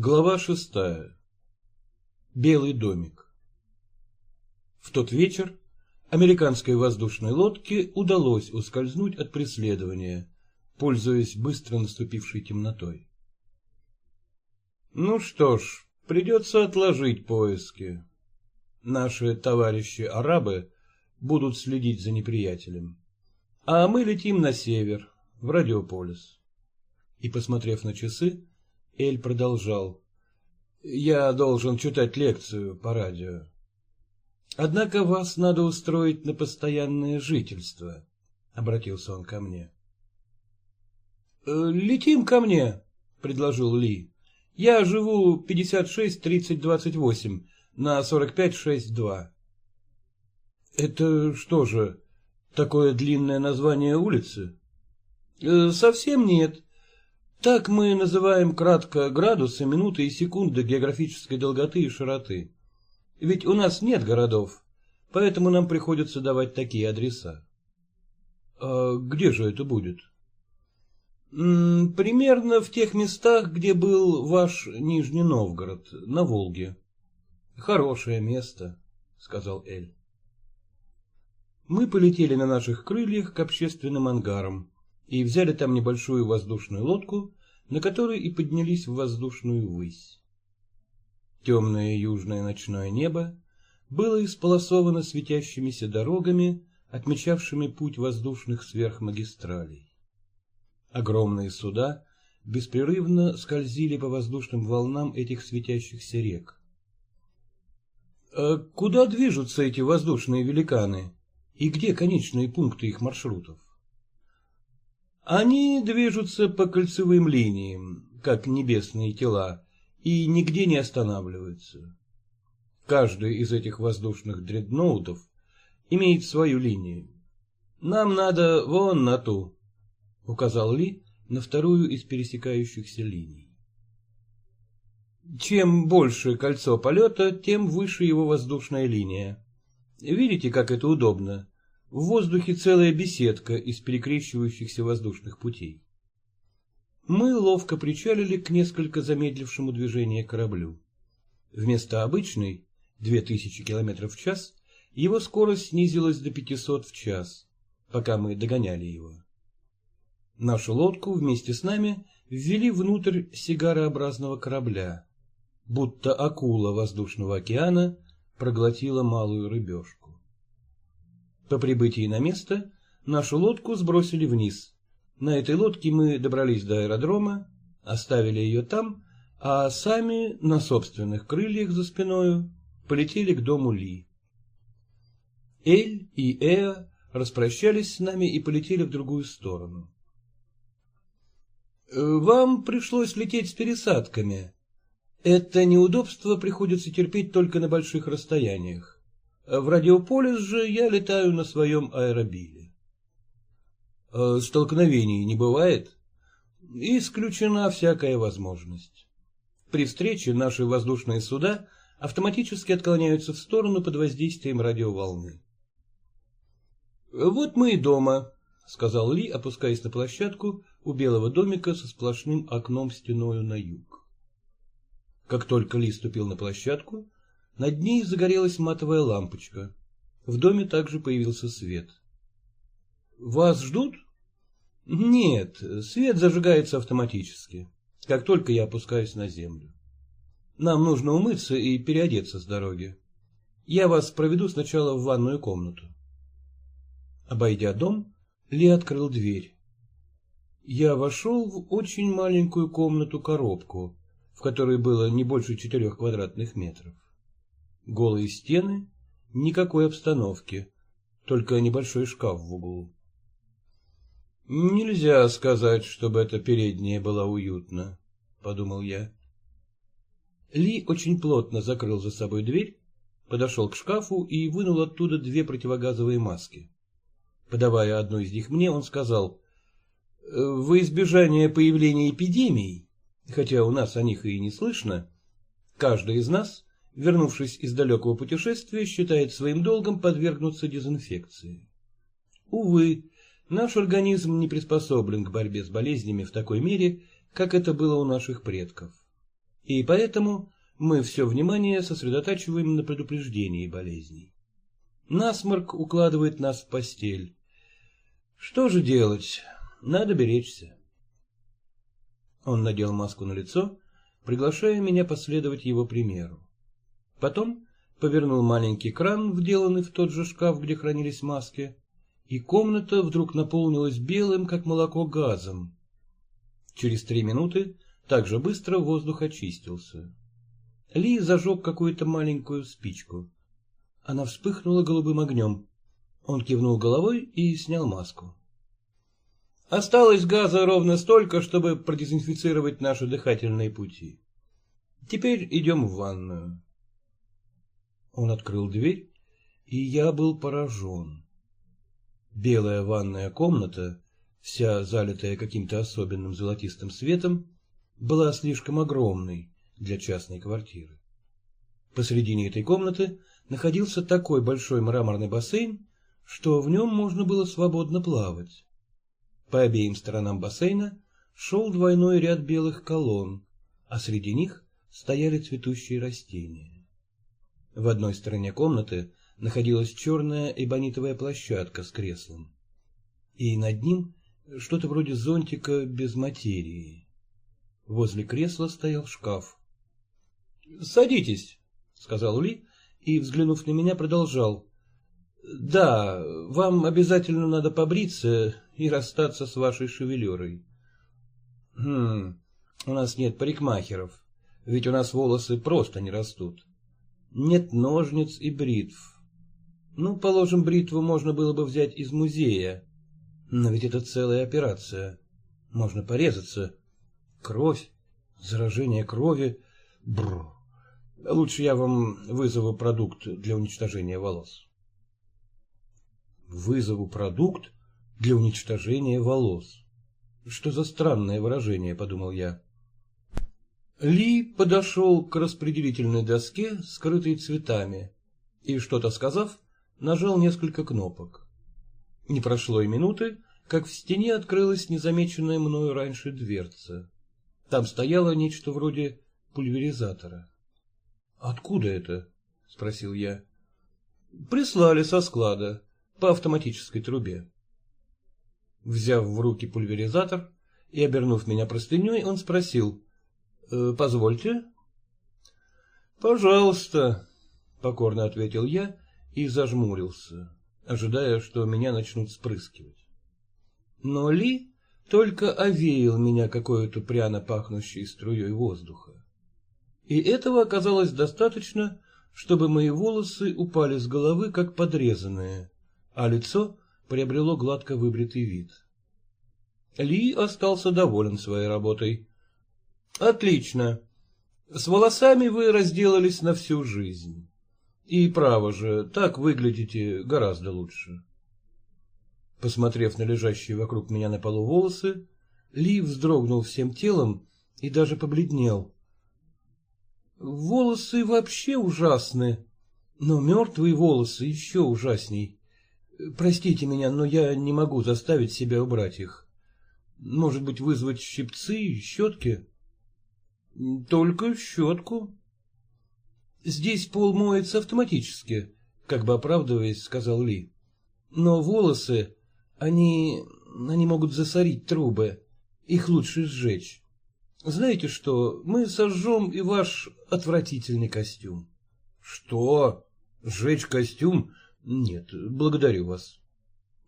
Глава шестая. Белый домик. В тот вечер американской воздушной лодке удалось ускользнуть от преследования, пользуясь быстро наступившей темнотой. Ну что ж, придется отложить поиски. Наши товарищи-арабы будут следить за неприятелем, а мы летим на север, в Радиополис. И, посмотрев на часы, Эль продолжал. «Я должен читать лекцию по радио. Однако вас надо устроить на постоянное жительство», — обратился он ко мне. «Э, «Летим ко мне», — предложил Ли. «Я живу 56-30-28 на 45-6-2». «Это что же, такое длинное название улицы?» «Э, «Совсем нет. Так мы называем кратко градусы, минуты и секунды географической долготы и широты. Ведь у нас нет городов, поэтому нам приходится давать такие адреса. А где же это будет? М -м, примерно в тех местах, где был ваш Нижний Новгород, на Волге. Хорошее место, сказал Эль. Мы полетели на наших крыльях к общественным ангарам и взяли там небольшую воздушную лодку, на которой и поднялись в воздушную высь. Темное южное ночное небо было исполосовано светящимися дорогами, отмечавшими путь воздушных сверхмагистралей. Огромные суда беспрерывно скользили по воздушным волнам этих светящихся рек. А куда движутся эти воздушные великаны и где конечные пункты их маршрутов? Они движутся по кольцевым линиям, как небесные тела, и нигде не останавливаются. Каждый из этих воздушных дредноутов имеет свою линию. Нам надо вон на ту, — указал Ли на вторую из пересекающихся линий. Чем больше кольцо полета, тем выше его воздушная линия. Видите, как это удобно? В воздухе целая беседка из перекрещивающихся воздушных путей. Мы ловко причалили к несколько замедлившему движение кораблю. Вместо обычной, 2000 км в час, его скорость снизилась до 500 в час, пока мы догоняли его. Нашу лодку вместе с нами ввели внутрь сигарообразного корабля, будто акула воздушного океана проглотила малую рыбешку. По прибытии на место нашу лодку сбросили вниз. На этой лодке мы добрались до аэродрома, оставили ее там, а сами на собственных крыльях за спиною полетели к дому Ли. Эль и Эа распрощались с нами и полетели в другую сторону. «Вам пришлось лететь с пересадками. Это неудобство приходится терпеть только на больших расстояниях. В радиополис же я летаю на своем аэробиле. А столкновений не бывает? Исключена всякая возможность. При встрече наши воздушные суда автоматически отклоняются в сторону под воздействием радиоволны. «Вот мы и дома», — сказал Ли, опускаясь на площадку у белого домика со сплошным окном стеною на юг. Как только Ли ступил на площадку, над ней загорелась матовая лампочка. В доме также появился свет. «Вас ждут?» «Нет, свет зажигается автоматически, как только я опускаюсь на землю. Нам нужно умыться и переодеться с дороги. Я вас проведу сначала в ванную комнату». Обойдя дом, Ли открыл дверь. Я вошел в очень маленькую комнату-коробку, в которой было не больше четырех квадратных метров. Голые стены, никакой обстановки, только небольшой шкаф в углу. «Нельзя сказать, чтобы эта передняя была уютна», — подумал я. Ли очень плотно закрыл за собой дверь, подошел к шкафу и вынул оттуда две противогазовые маски. Подавая одну из них мне, он сказал, «Во избежание появления эпидемий, хотя у нас о них и не слышно, каждый из нас вернувшись из далекого путешествия, считает своим долгом подвергнуться дезинфекции. Увы, наш организм не приспособлен к борьбе с болезнями в такой мере, как это было у наших предков. и поэтому мы все внимание сосредотачиваем на предупреждении болезней. Насморк укладывает нас в постель. Что же делать? Надо беречься. Он надел маску на лицо, приглашая меня последовать его примеру. Потом повернул маленький кран, вделанный в тот же шкаф, где хранились маски, и комната вдруг наполнилась белым, как молоко, газом. Через три минуты так же быстро воздух очистился. Ли зажег какую-то маленькую спичку. Она вспыхнула голубым огнем. Он кивнул головой и снял маску. Осталось газа ровно столько, чтобы продезинфицировать наши дыхательные пути. Теперь идем в ванную. Он открыл дверь, и я был поражен. Белая ванная комната, вся залитая каким-то особенным золотистым светом, была слишком огромной для частной квартиры. Посредине этой комнаты находился такой большой мраморный бассейн, что в нем можно было свободно плавать. По обеим сторонам бассейна шел двойной ряд белых колонн, а среди них стояли цветущие растения. В одной стороне комнаты находилась черная эбонитовая площадка с креслом, и над ним что-то вроде зонтика без материи. Возле кресла стоял шкаф. — Садитесь, — сказал Ли, и, взглянув на меня, продолжал. — Да, вам обязательно надо побриться и расстаться с вашей шевелюрой. Хм, у нас нет парикмахеров, ведь у нас волосы просто не растут. Нет ножниц и бритв. Ну, положим, бритву можно было бы взять из музея, но ведь это целая операция. Можно порезаться. Кровь, заражение крови. Бррр. Лучше я вам вызову продукт для уничтожения волос. Вызову продукт? для уничтожения волос. Что за странное выражение, подумал я. Ли подошел к распределительной доске, скрытой цветами, и, что-то сказав, нажал несколько кнопок. Не прошло и минуты, как в стене открылась незамеченная мною раньше дверца. Там стояло нечто вроде пульверизатора. — Откуда это? — спросил я. — Прислали со склада, по автоматической трубе. Взяв в руки пульверизатор и обернув меня простыней, он спросил. «Э, — Позвольте? — Пожалуйста, — покорно ответил я и зажмурился, ожидая, что меня начнут спрыскивать. Но Ли только овеял меня какой-то пряно пахнущей струей воздуха. И этого оказалось достаточно, чтобы мои волосы упали с головы, как подрезанные, а лицо приобрело гладко выбритый вид. Ли остался доволен своей работой. — Отлично. С волосами вы разделались на всю жизнь. И, право же, так выглядите гораздо лучше. Посмотрев на лежащие вокруг меня на полу волосы, Ли вздрогнул всем телом и даже побледнел. — Волосы вообще ужасны, но мертвые волосы еще ужасней. Простите меня, но я не могу заставить себя убрать их. Может быть, вызвать щипцы, щетки? Только щетку. Здесь пол моется автоматически, как бы оправдываясь, сказал Ли. Но волосы, они... они могут засорить трубы. Их лучше сжечь. Знаете что, мы сожжем и ваш отвратительный костюм. Что? Сжечь костюм? Нет, благодарю вас.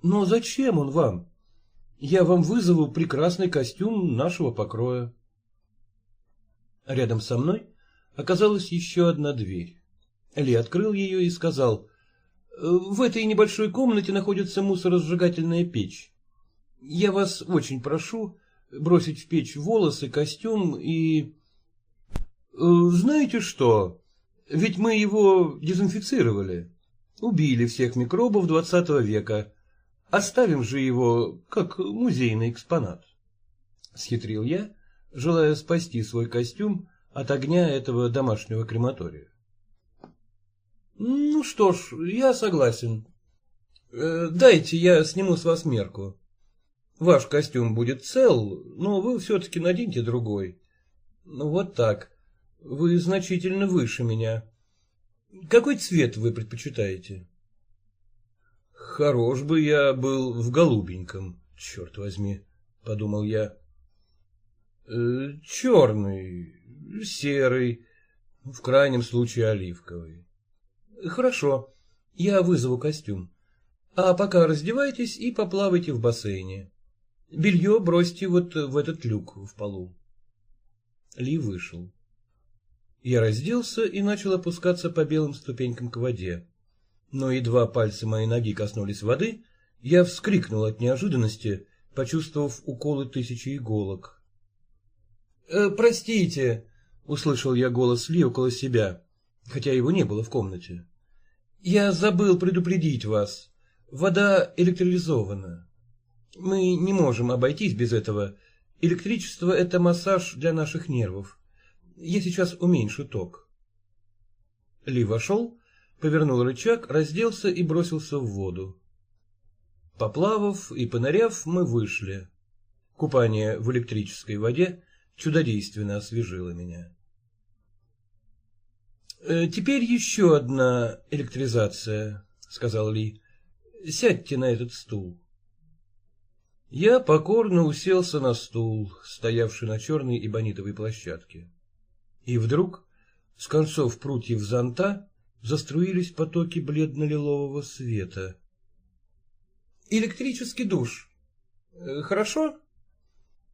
Но зачем он вам? Я вам вызову прекрасный костюм нашего покроя. Рядом со мной оказалась еще одна дверь. Ли открыл ее и сказал, «В этой небольшой комнате находится мусоросжигательная печь. Я вас очень прошу бросить в печь волосы, костюм и... Знаете что? Ведь мы его дезинфицировали. Убили всех микробов двадцатого века. Оставим же его как музейный экспонат. Схитрил я, желая спасти свой костюм от огня этого домашнего крематория. Ну что ж, я согласен. Э, дайте я сниму с вас мерку. Ваш костюм будет цел, но вы все-таки наденьте другой. Ну вот так. Вы значительно выше меня. Какой цвет вы предпочитаете? Хорош бы я был в голубеньком, черт возьми, подумал я. Э, черный, серый, в крайнем случае оливковый. Хорошо, я вызову костюм. А пока раздевайтесь и поплавайте в бассейне. Белье бросьте вот в этот люк в полу. Ли вышел. Я разделся и начал опускаться по белым ступенькам к воде. Но едва пальцы моей ноги коснулись воды, я вскрикнул от неожиданности, почувствовав уколы тысячи иголок. «Э, «Простите», — услышал я голос Ли около себя, хотя его не было в комнате. «Я забыл предупредить вас. Вода электролизована. Мы не можем обойтись без этого. Электричество — это массаж для наших нервов. Я сейчас уменьшу ток. Ли вошел, повернул рычаг, разделся и бросился в воду. Поплавав и поныряв, мы вышли. Купание в электрической воде чудодейственно освежило меня. «Э, «Теперь еще одна электризация», — сказал Ли. «Сядьте на этот стул». Я покорно уселся на стул, стоявший на черной эбонитовой площадке. И вдруг с концов прутьев зонта заструились потоки бледно-лилового света. «Электрический душ. Э, хорошо?»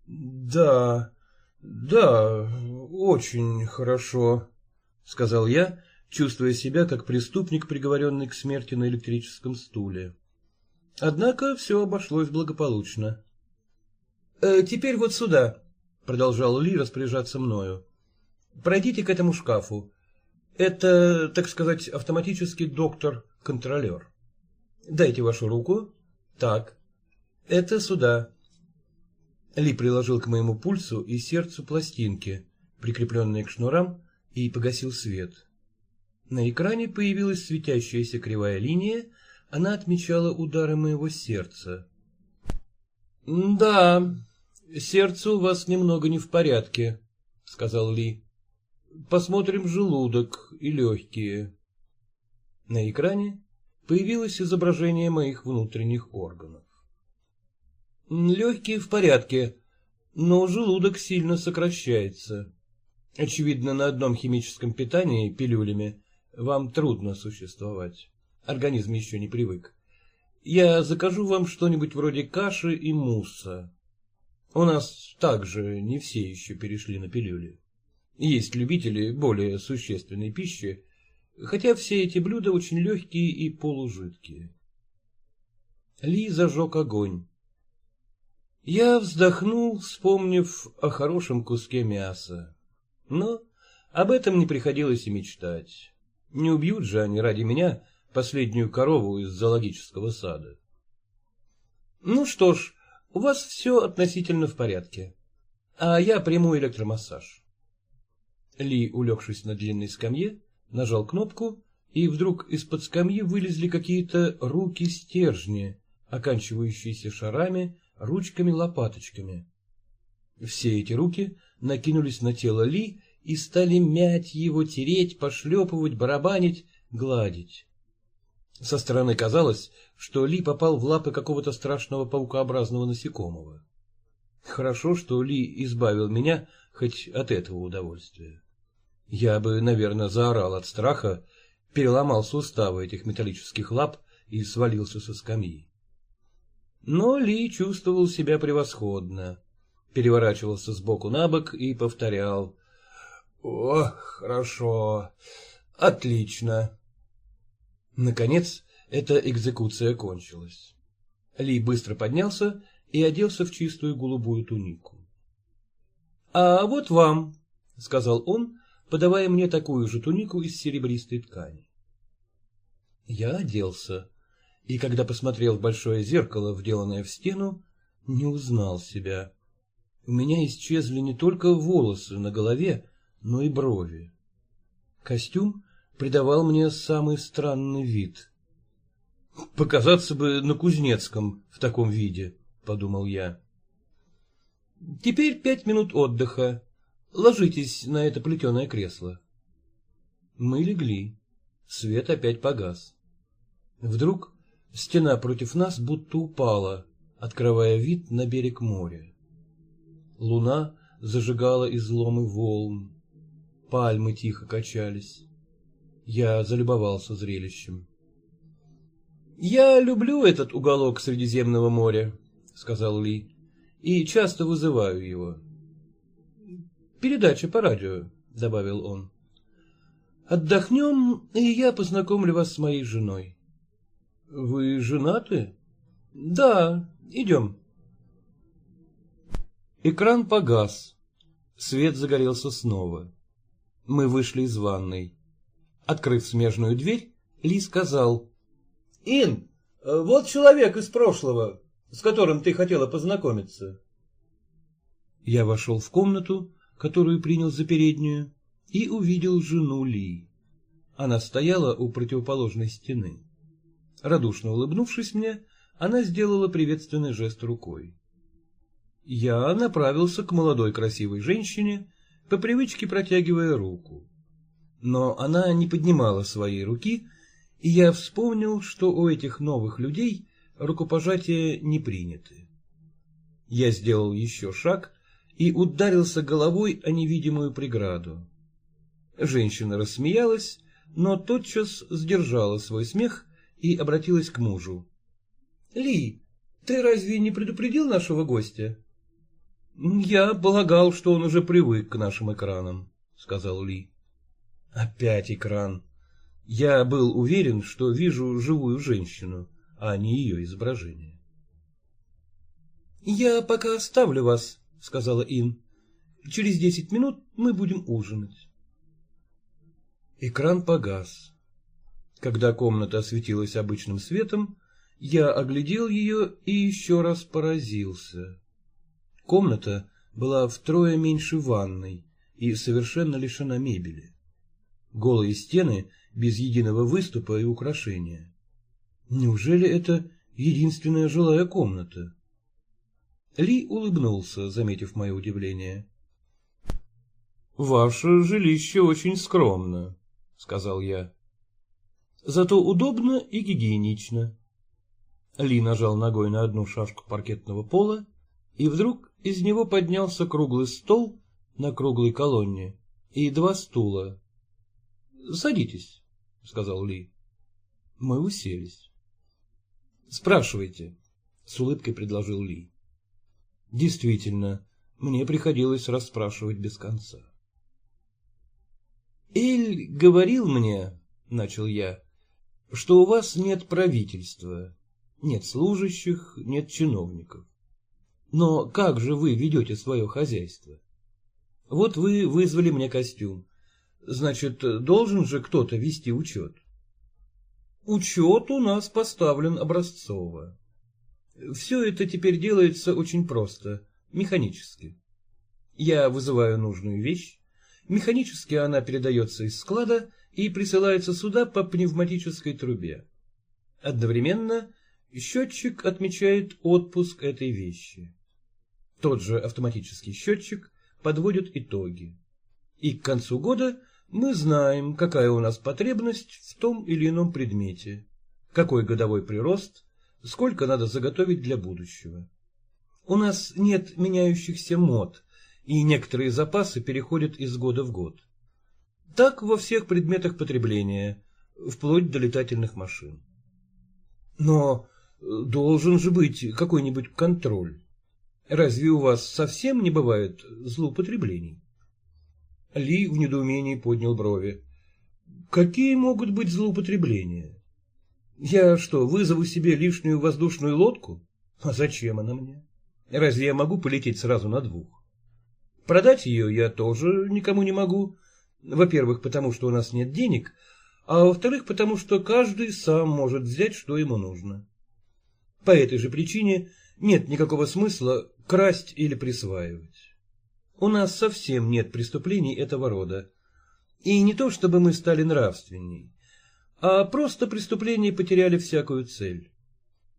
«Да, да, очень хорошо», — сказал я, чувствуя себя как преступник, приговоренный к смерти на электрическом стуле. Однако все обошлось благополучно. «Э, «Теперь вот сюда», — продолжал Ли распоряжаться мною. «Пройдите к этому шкафу. Это, так сказать, автоматический доктор-контролер. Дайте вашу руку. Так. Это сюда». Ли приложил к моему пульсу и сердцу пластинки, прикрепленные к шнурам, и погасил свет. На экране появилась светящаяся кривая линия, она отмечала удары моего сердца. — Да, сердце у вас немного не в порядке, — сказал Ли. — Посмотрим желудок и легкие. На экране появилось изображение моих внутренних органов. Легкие в порядке, но желудок сильно сокращается. Очевидно, на одном химическом питании пилюлями вам трудно существовать. Организм еще не привык. Я закажу вам что-нибудь вроде каши и мусса. У нас также не все еще перешли на пилюли. Есть любители более существенной пищи, хотя все эти блюда очень легкие и полужидкие. Ли зажег огонь. Я вздохнул, вспомнив о хорошем куске мяса. Но об этом не приходилось и мечтать. Не убьют же они ради меня последнюю корову из зоологического сада. Ну что ж, у вас все относительно в порядке, а я приму электромассаж. Ли, улегшись на длинной скамье, нажал кнопку, и вдруг из-под скамьи вылезли какие-то руки-стержни, оканчивающиеся шарами, ручками-лопаточками. Все эти руки накинулись на тело Ли и стали мять его, тереть, пошлепывать, барабанить, гладить. Со стороны казалось, что Ли попал в лапы какого-то страшного паукообразного насекомого. Хорошо, что Ли избавил меня хоть от этого удовольствия. Я бы, наверное, заорал от страха, переломал суставы этих металлических лап и свалился со скамьи. Но Ли чувствовал себя превосходно, переворачивался с боку на бок и повторял «О, хорошо, отлично». Наконец, эта экзекуция кончилась. Ли быстро поднялся и оделся в чистую голубую тунику. — А вот вам, — сказал он, подавая мне такую же тунику из серебристой ткани. Я оделся, и когда посмотрел в большое зеркало, вделанное в стену, не узнал себя. У меня исчезли не только волосы на голове, но и брови. Костюм придавал мне самый странный вид. «Показаться бы на Кузнецком в таком виде», — подумал я. «Теперь пять минут отдыха. Ложитесь на это плетеное кресло. Мы легли. Свет опять погас. Вдруг стена против нас будто упала, открывая вид на берег моря. Луна зажигала изломы волн. Пальмы тихо качались. Я залюбовался зрелищем. «Я люблю этот уголок Средиземного моря», — сказал Ли, — «и часто вызываю его». «Передача по радио», — добавил он. «Отдохнем, и я познакомлю вас с моей женой». «Вы женаты?» «Да, идем». Экран погас. Свет загорелся снова. Мы вышли из ванной. Открыв смежную дверь, Ли сказал. — Ин, вот человек из прошлого, с которым ты хотела познакомиться. Я вошел в комнату, которую принял за переднюю, и увидел жену Ли. Она стояла у противоположной стены. Радушно улыбнувшись мне, она сделала приветственный жест рукой. Я направился к молодой красивой женщине, по привычке протягивая руку. Но она не поднимала своей руки, и я вспомнил, что у этих новых людей рукопожатия не приняты. Я сделал еще шаг и ударился головой о невидимую преграду. Женщина рассмеялась, но тотчас сдержала свой смех и обратилась к мужу. — Ли, ты разве не предупредил нашего гостя? — Я полагал, что он уже привык к нашим экранам, — сказал Ли. — Опять экран. Я был уверен, что вижу живую женщину, а не ее изображение. — Я пока оставлю вас, — сказала Ин. — Через десять минут мы будем ужинать. Экран погас. Когда комната осветилась обычным светом, я оглядел ее и еще раз поразился. Комната была втрое меньше ванной и совершенно лишена мебели. Голые стены без единого выступа и украшения. Неужели это единственная жилая комната? Ли улыбнулся, заметив мое удивление. — Ваше жилище очень скромно, — сказал я. — Зато удобно и гигиенично. Ли нажал ногой на одну шашку паркетного пола, и вдруг из него поднялся круглый стол на круглой колонне и два стула. — Садитесь, — сказал Ли. Мы уселись. — Спрашивайте, — с улыбкой предложил Ли. Действительно, мне приходилось расспрашивать без конца. «Эль говорил мне, — начал я, — что у вас нет правительства, нет служащих, нет чиновников. Но как же вы ведете свое хозяйство? Вот вы вызвали мне костюм. Значит, должен же кто-то вести учет. Учет у нас поставлен образцово. Все это теперь делается очень просто, механически. Я вызываю нужную вещь, механически она передается из склада и присылается сюда по пневматической трубе. Одновременно счетчик отмечает отпуск этой вещи. Тот же автоматический счетчик подводит итоги. И к концу года мы знаем, какая у нас потребность в том или ином предмете, какой годовой прирост, сколько надо заготовить для будущего. У нас нет меняющихся мод, и некоторые запасы переходят из года в год. Так во всех предметах потребления, вплоть до летательных машин. Но должен же быть какой-нибудь контроль. Разве у вас совсем не бывает злоупотреблений? Ли в недоумении поднял брови. Какие могут быть злоупотребления? Я что, вызову себе лишнюю воздушную лодку? А зачем она мне? Разве я могу полететь сразу на двух? Продать ее я тоже никому не могу. Во-первых, потому что у нас нет денег, а во-вторых, потому что каждый сам может взять, что ему нужно. По этой же причине нет никакого смысла красть или присваивать. У нас совсем нет преступлений этого рода. И не то, чтобы мы стали нравственней, а просто преступления потеряли всякую цель.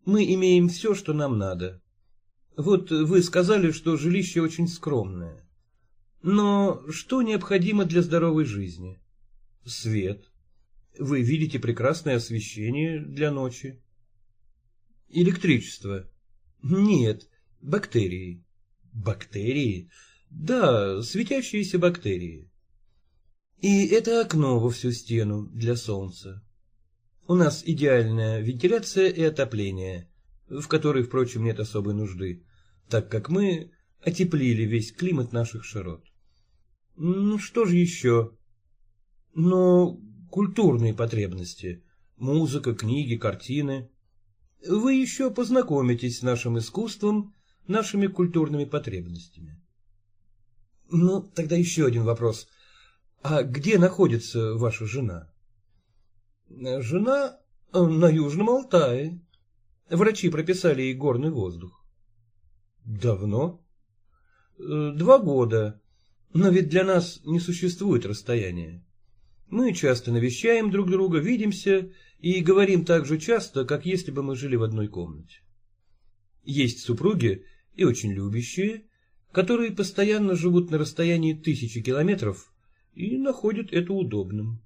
Мы имеем все, что нам надо. Вот вы сказали, что жилище очень скромное. Но что необходимо для здоровой жизни? Свет. Вы видите прекрасное освещение для ночи. Электричество. Нет, бактерии. Бактерии? Да, светящиеся бактерии. И это окно во всю стену для солнца. У нас идеальная вентиляция и отопление, в которой, впрочем, нет особой нужды, так как мы отеплили весь климат наших широт. Ну, что же еще? Но культурные потребности, музыка, книги, картины. Вы еще познакомитесь с нашим искусством, нашими культурными потребностями. Ну, тогда еще один вопрос. А где находится ваша жена? Жена э, на Южном Алтае. Врачи прописали ей горный воздух. Давно? Э, два года. Но ведь для нас не существует расстояния. Мы часто навещаем друг друга, видимся и говорим так же часто, как если бы мы жили в одной комнате. Есть супруги, и очень любящие, которые постоянно живут на расстоянии тысячи километров и находят это удобным.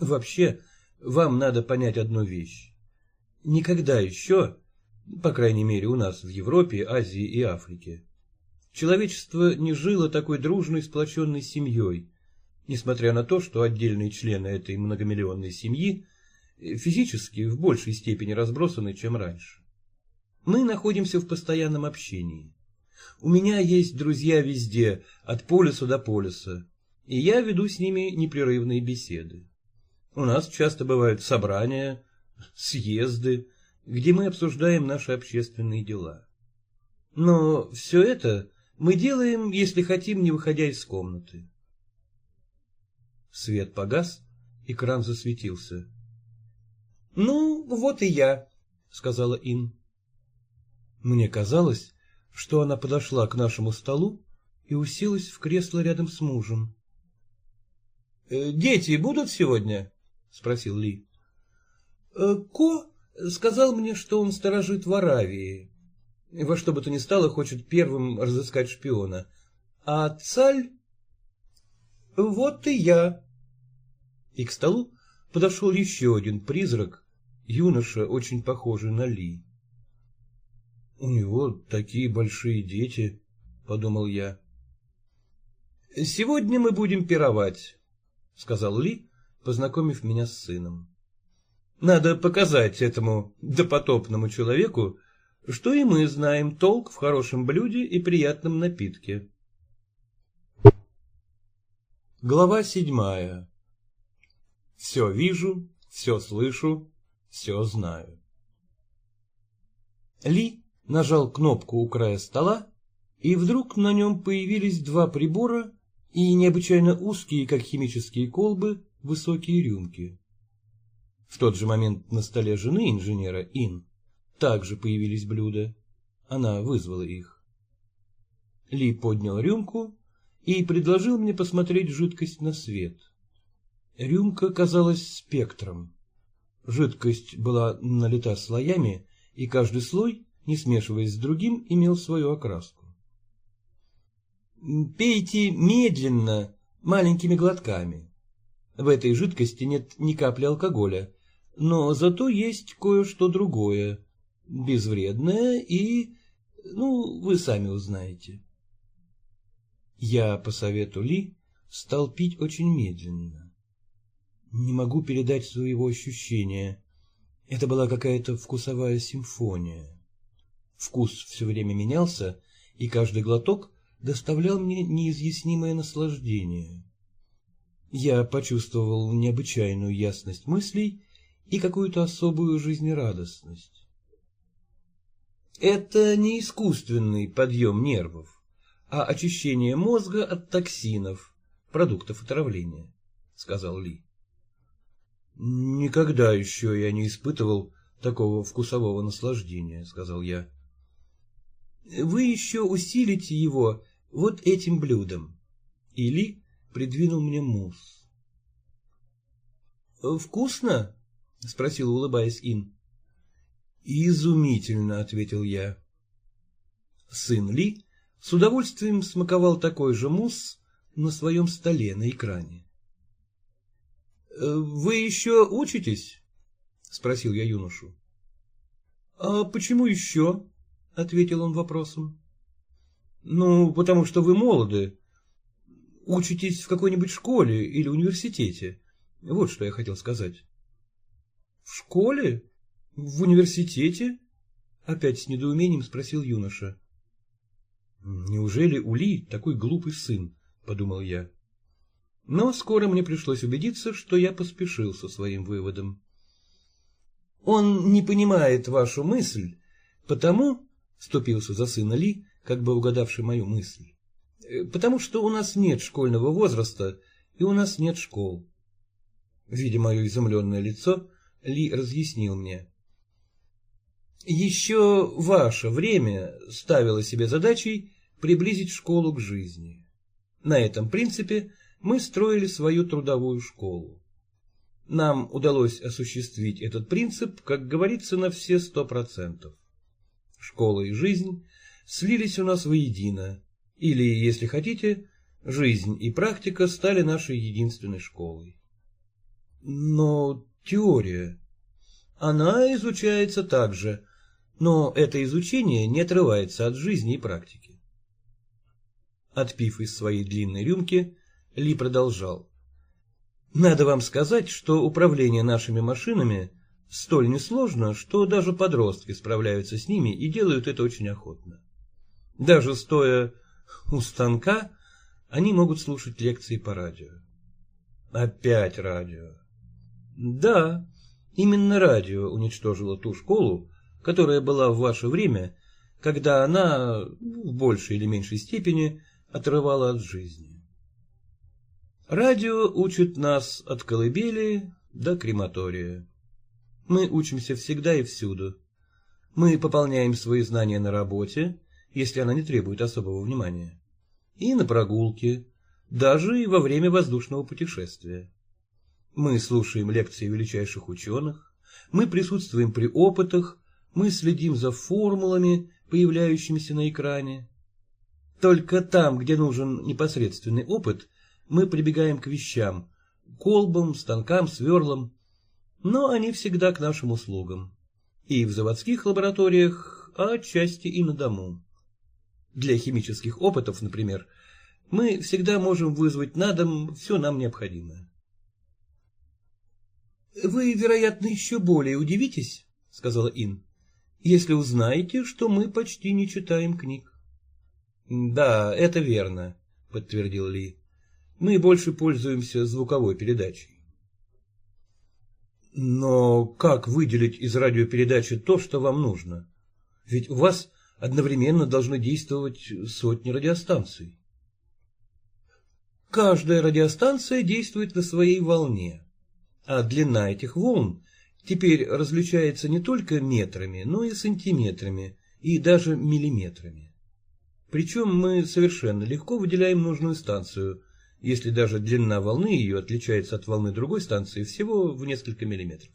Вообще, вам надо понять одну вещь. Никогда еще, по крайней мере у нас в Европе, Азии и Африке, человечество не жило такой дружной сплоченной семьей, несмотря на то, что отдельные члены этой многомиллионной семьи физически в большей степени разбросаны, чем раньше. Мы находимся в постоянном общении. У меня есть друзья везде, от полюса до полюса, и я веду с ними непрерывные беседы. У нас часто бывают собрания, съезды, где мы обсуждаем наши общественные дела. Но все это мы делаем, если хотим, не выходя из комнаты. Свет погас, экран засветился. — Ну, вот и я, — сказала Ин. Мне казалось, что она подошла к нашему столу и уселась в кресло рядом с мужем. «Э, — Дети будут сегодня? — спросил Ли. «Э, — Ко сказал мне, что он сторожит в Аравии. Во что бы то ни стало, хочет первым разыскать шпиона. А Цаль... — Вот и я. И к столу подошел еще один призрак, юноша, очень похожий на Ли. У него такие большие дети, — подумал я. — Сегодня мы будем пировать, — сказал Ли, познакомив меня с сыном. Надо показать этому допотопному человеку, что и мы знаем толк в хорошем блюде и приятном напитке. Глава седьмая Все вижу, все слышу, все знаю. Ли нажал кнопку у края стола, и вдруг на нем появились два прибора и необычайно узкие, как химические колбы, высокие рюмки. В тот же момент на столе жены инженера Ин также появились блюда. Она вызвала их. Ли поднял рюмку и предложил мне посмотреть жидкость на свет. Рюмка казалась спектром. Жидкость была налита слоями, и каждый слой не смешиваясь с другим, имел свою окраску. Пейте медленно, маленькими глотками. В этой жидкости нет ни капли алкоголя, но зато есть кое-что другое, безвредное и... ну, вы сами узнаете. Я, по совету Ли, стал пить очень медленно. Не могу передать своего ощущения. Это была какая-то вкусовая симфония. Вкус все время менялся, и каждый глоток доставлял мне неизъяснимое наслаждение. Я почувствовал необычайную ясность мыслей и какую-то особую жизнерадостность. Это не искусственный подъем нервов, а очищение мозга от токсинов, продуктов отравления, — сказал Ли. Никогда еще я не испытывал такого вкусового наслаждения, — сказал я вы еще усилите его вот этим блюдом. Или придвинул мне мусс. «Вкусно?» — спросил, улыбаясь Ин. «Изумительно», — ответил я. Сын Ли с удовольствием смаковал такой же мусс на своем столе на экране. «Э, — Вы еще учитесь? — спросил я юношу. — А почему еще? — ответил он вопросом. — Ну, потому что вы молоды. Учитесь в какой-нибудь школе или университете. Вот что я хотел сказать. — В школе? В университете? — опять с недоумением спросил юноша. «Неужели Ули такой глупый сын?» — подумал я. Но скоро мне пришлось убедиться, что я поспешил со своим выводом. «Он не понимает вашу мысль, потому...» — ступился за сына Ли, как бы угадавший мою мысль. «э, «Потому что у нас нет школьного возраста, и у нас нет школ». Видя мое изумленное лицо, Ли разъяснил мне. Еще ваше время ставило себе задачей приблизить школу к жизни. На этом принципе мы строили свою трудовую школу. Нам удалось осуществить этот принцип, как говорится, на все сто процентов. Школа и жизнь слились у нас воедино, или, если хотите, жизнь и практика стали нашей единственной школой. Но теория, она изучается также, но это изучение не отрывается от жизни и практики. Отпив из своей длинной рюмки, Ли продолжал. Надо вам сказать, что управление нашими машинами столь несложно, что даже подростки справляются с ними и делают это очень охотно. Даже стоя у станка, они могут слушать лекции по радио. Опять радио. Да, именно радио уничтожило ту школу, которая была в ваше время, когда она в большей или меньшей степени отрывала от жизни. Радио учит нас от колыбели до крематория. Мы учимся всегда и всюду. Мы пополняем свои знания на работе, если она не требует особого внимания, и на прогулке, даже и во время воздушного путешествия. Мы слушаем лекции величайших ученых, мы присутствуем при опытах, мы следим за формулами, появляющимися на экране. Только там, где нужен непосредственный опыт, мы прибегаем к вещам, колбам, станкам, сверлам, но они всегда к нашим услугам. И в заводских лабораториях, а отчасти и на дому. Для химических опытов, например, мы всегда можем вызвать на дом все нам необходимое. — Вы, вероятно, еще более удивитесь, — сказала Ин, если узнаете, что мы почти не читаем книг. — Да, это верно, — подтвердил Ли. — Мы больше пользуемся звуковой передачей. — Но как выделить из радиопередачи то, что вам нужно? Ведь у вас одновременно должны действовать сотни радиостанций. Каждая радиостанция действует на своей волне, а длина этих волн теперь различается не только метрами, но и сантиметрами, и даже миллиметрами. Причем мы совершенно легко выделяем нужную станцию, если даже длина волны ее отличается от волны другой станции всего в несколько миллиметров.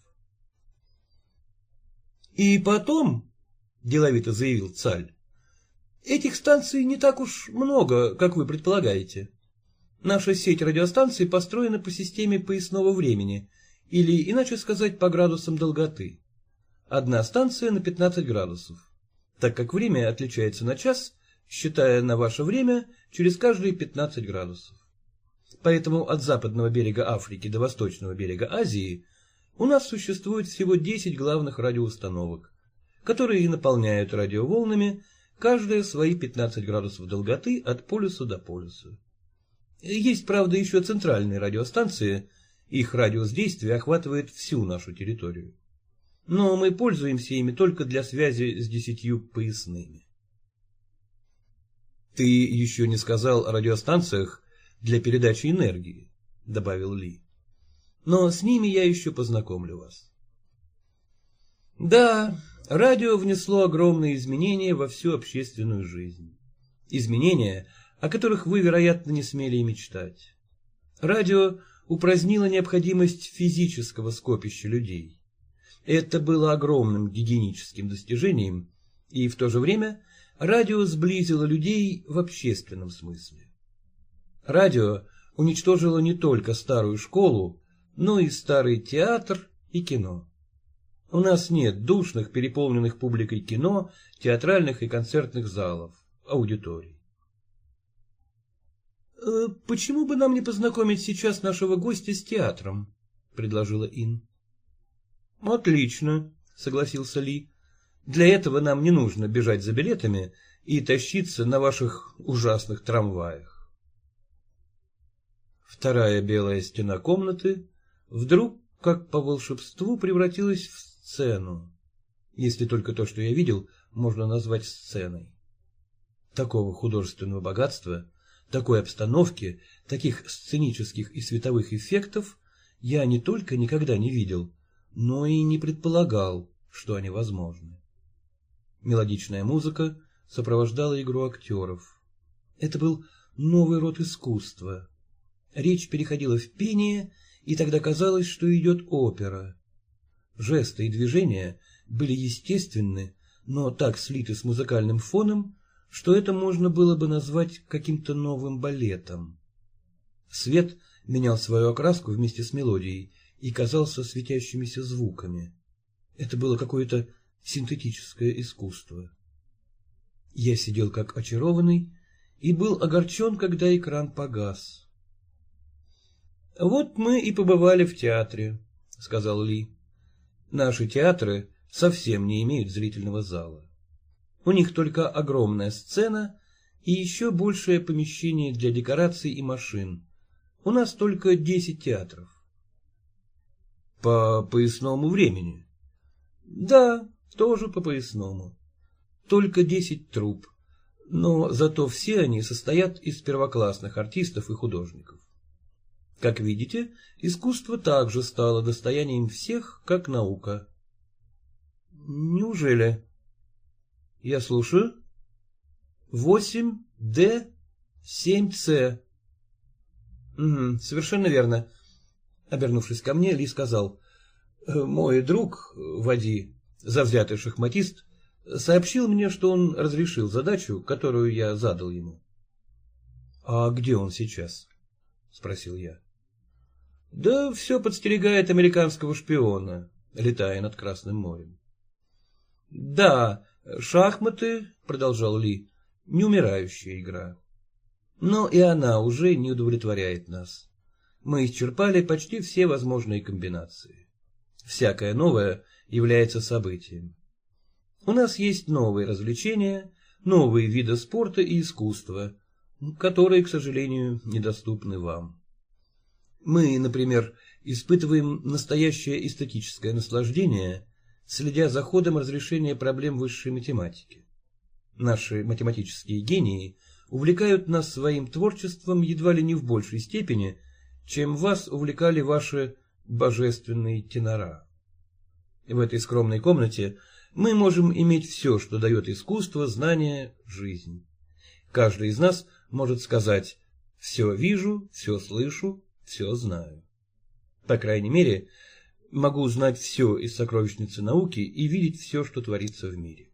«И потом», — деловито заявил Цаль, — «этих станций не так уж много, как вы предполагаете. Наша сеть радиостанций построена по системе поясного времени, или, иначе сказать, по градусам долготы. Одна станция на 15 градусов, так как время отличается на час, считая на ваше время через каждые 15 градусов. Поэтому от западного берега Африки до восточного берега Азии у нас существует всего 10 главных радиоустановок, которые наполняют радиоволнами каждая свои 15 градусов долготы от полюса до полюса. Есть, правда, еще центральные радиостанции, их радиус действия охватывает всю нашу территорию. Но мы пользуемся ими только для связи с десятью поясными. «Ты еще не сказал о радиостанциях для передачи энергии», — добавил Ли. «Но с ними я еще познакомлю вас». Да, радио внесло огромные изменения во всю общественную жизнь. Изменения, о которых вы, вероятно, не смели и мечтать. Радио упразднила необходимость физического скопища людей. Это было огромным гигиеническим достижением и в то же время радио сблизило людей в общественном смысле. Радио уничтожило не только старую школу, но и старый театр и кино. У нас нет душных, переполненных публикой кино, театральных и концертных залов, аудиторий. «Э, «Почему бы нам не познакомить сейчас нашего гостя с театром?» — предложила Ин. «Отлично», — согласился Ли. «Для этого нам не нужно бежать за билетами и тащиться на ваших ужасных трамваях». Вторая белая стена комнаты вдруг, как по волшебству, превратилась в сцену, если только то, что я видел, можно назвать сценой. Такого художественного богатства, такой обстановки, таких сценических и световых эффектов я не только никогда не видел, но и не предполагал, что они возможны. Мелодичная музыка сопровождала игру актеров. Это был новый род искусства. Речь переходила в пение, и тогда казалось, что идет опера. Жесты и движения были естественны, но так слиты с музыкальным фоном, что это можно было бы назвать каким-то новым балетом. Свет менял свою окраску вместе с мелодией и казался светящимися звуками. Это было какое-то синтетическое искусство. Я сидел как очарованный и был огорчен, когда экран погас. — Вот мы и побывали в театре, — сказал Ли. Наши театры совсем не имеют зрительного зала. У них только огромная сцена и еще большее помещение для декораций и машин. У нас только десять театров. По поясному времени? Да, тоже по поясному. Только десять труп, но зато все они состоят из первоклассных артистов и художников. Как видите, искусство также стало достоянием всех, как наука. Неужели? Я слушаю. Восемь Д, семь С. Совершенно верно. Обернувшись ко мне, Ли сказал. «Э, мой друг, Вади, завзятый шахматист, сообщил мне, что он разрешил задачу, которую я задал ему. — А где он сейчас? — спросил я. Да все подстерегает американского шпиона, летая над Красным морем. Да, шахматы, продолжал Ли, неумирающая игра. Но и она уже не удовлетворяет нас. Мы исчерпали почти все возможные комбинации. Всякое новое является событием. У нас есть новые развлечения, новые виды спорта и искусства, которые, к сожалению, недоступны вам. Мы, например, испытываем настоящее эстетическое наслаждение, следя за ходом разрешения проблем высшей математики. Наши математические гении увлекают нас своим творчеством едва ли не в большей степени, чем вас увлекали ваши божественные тенора. В этой скромной комнате мы можем иметь все, что дает искусство, знание, жизнь. Каждый из нас может сказать «все вижу, все слышу, все знаю. По крайней мере, могу узнать все из сокровищницы науки и видеть все, что творится в мире.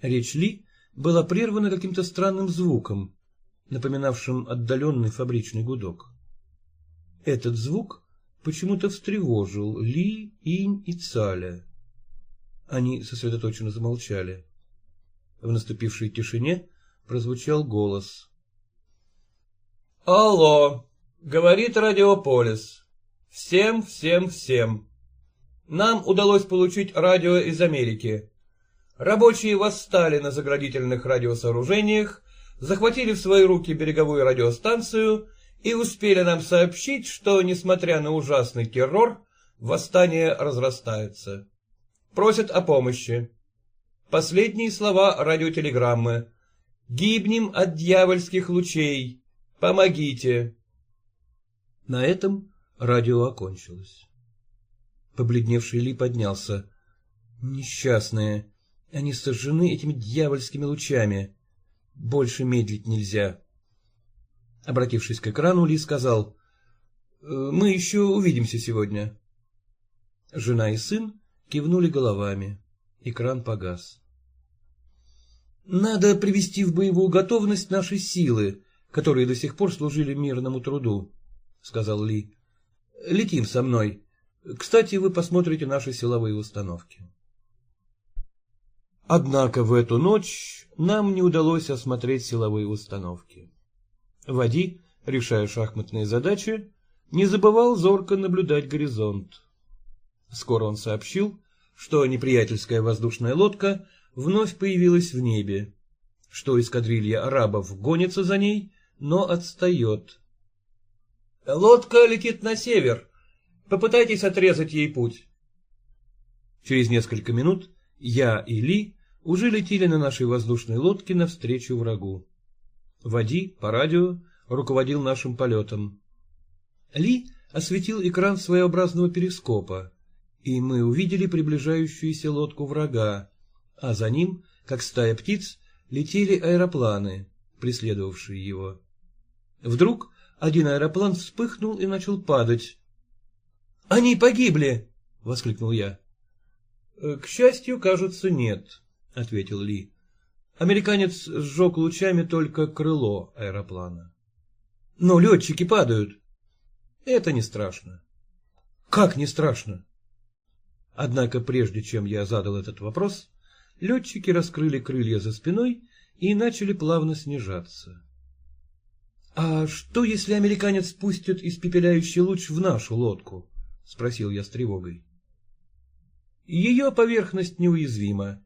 Речь Ли была прервана каким-то странным звуком, напоминавшим отдаленный фабричный гудок. Этот звук почему-то встревожил Ли, Инь и Цаля. Они сосредоточенно замолчали. В наступившей тишине прозвучал голос. «Алло!» Говорит Радиополис. Всем, всем, всем. Нам удалось получить радио из Америки. Рабочие восстали на заградительных радиосооружениях, захватили в свои руки береговую радиостанцию и успели нам сообщить, что, несмотря на ужасный террор, восстание разрастается. Просят о помощи. Последние слова радиотелеграммы. «Гибнем от дьявольских лучей. Помогите!» На этом радио окончилось. Побледневший Ли поднялся. Несчастные, они сожжены этими дьявольскими лучами. Больше медлить нельзя. Обратившись к экрану, Ли сказал, «Э, «Мы еще увидимся сегодня». Жена и сын кивнули головами. Экран погас. Надо привести в боевую готовность наши силы, которые до сих пор служили мирному труду, — сказал Ли. — Летим со мной. Кстати, вы посмотрите наши силовые установки. Однако в эту ночь нам не удалось осмотреть силовые установки. Вади, решая шахматные задачи, не забывал зорко наблюдать горизонт. Скоро он сообщил, что неприятельская воздушная лодка вновь появилась в небе, что эскадрилья арабов гонится за ней, но отстает. «Лодка летит на север. Попытайтесь отрезать ей путь». Через несколько минут я и Ли уже летели на нашей воздушной лодке навстречу врагу. Вади по радио руководил нашим полетом. Ли осветил экран своеобразного перископа, и мы увидели приближающуюся лодку врага, а за ним, как стая птиц, летели аэропланы, преследовавшие его. Вдруг один аэроплан вспыхнул и начал падать. «Они погибли!» — воскликнул я. «К счастью, кажется, нет», — ответил Ли. Американец сжег лучами только крыло аэроплана. «Но летчики падают!» «Это не страшно». «Как не страшно?» Однако прежде чем я задал этот вопрос, летчики раскрыли крылья за спиной и начали плавно снижаться. — А что, если американец спустит испепеляющий луч в нашу лодку? — спросил я с тревогой. — Ее поверхность неуязвима.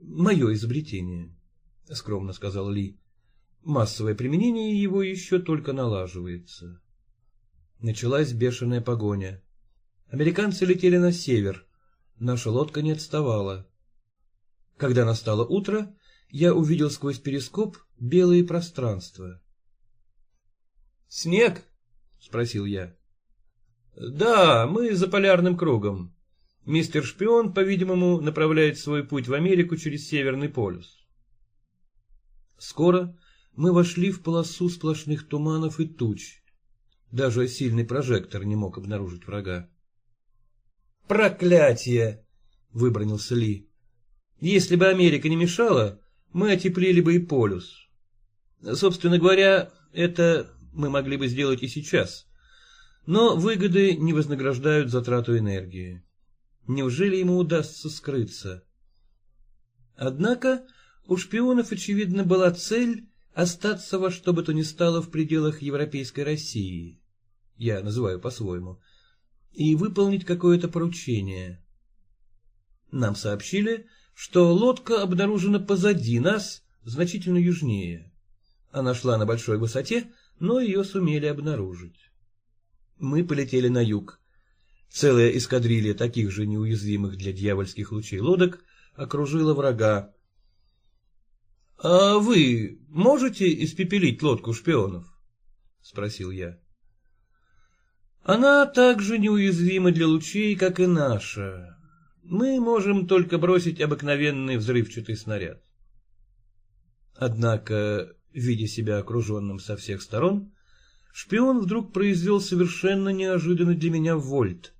Мое изобретение, — скромно сказал Ли. Массовое применение его еще только налаживается. Началась бешеная погоня. Американцы летели на север, Наша лодка не отставала. Когда настало утро, я увидел сквозь перископ белые пространства. «Снег?» — спросил я. «Да, мы за полярным кругом. Мистер Шпион, по-видимому, направляет свой путь в Америку через Северный полюс». Скоро мы вошли в полосу сплошных туманов и туч. Даже сильный прожектор не мог обнаружить врага. «Проклятие!» — выбронился Ли. «Если бы Америка не мешала, мы отеплили бы и полюс. Собственно говоря, это мы могли бы сделать и сейчас. Но выгоды не вознаграждают затрату энергии. Неужели ему удастся скрыться? Однако у шпионов, очевидно, была цель остаться во что бы то ни стало в пределах Европейской России. Я называю по-своему — и выполнить какое-то поручение. Нам сообщили, что лодка обнаружена позади нас, значительно южнее. Она шла на большой высоте, но ее сумели обнаружить. Мы полетели на юг. Целая эскадрилья таких же неуязвимых для дьявольских лучей лодок окружила врага. — А вы можете испепелить лодку шпионов? — спросил я. Она так же неуязвима для лучей, как и наша. Мы можем только бросить обыкновенный взрывчатый снаряд. Однако, видя себя окруженным со всех сторон, шпион вдруг произвел совершенно неожиданно для меня вольт.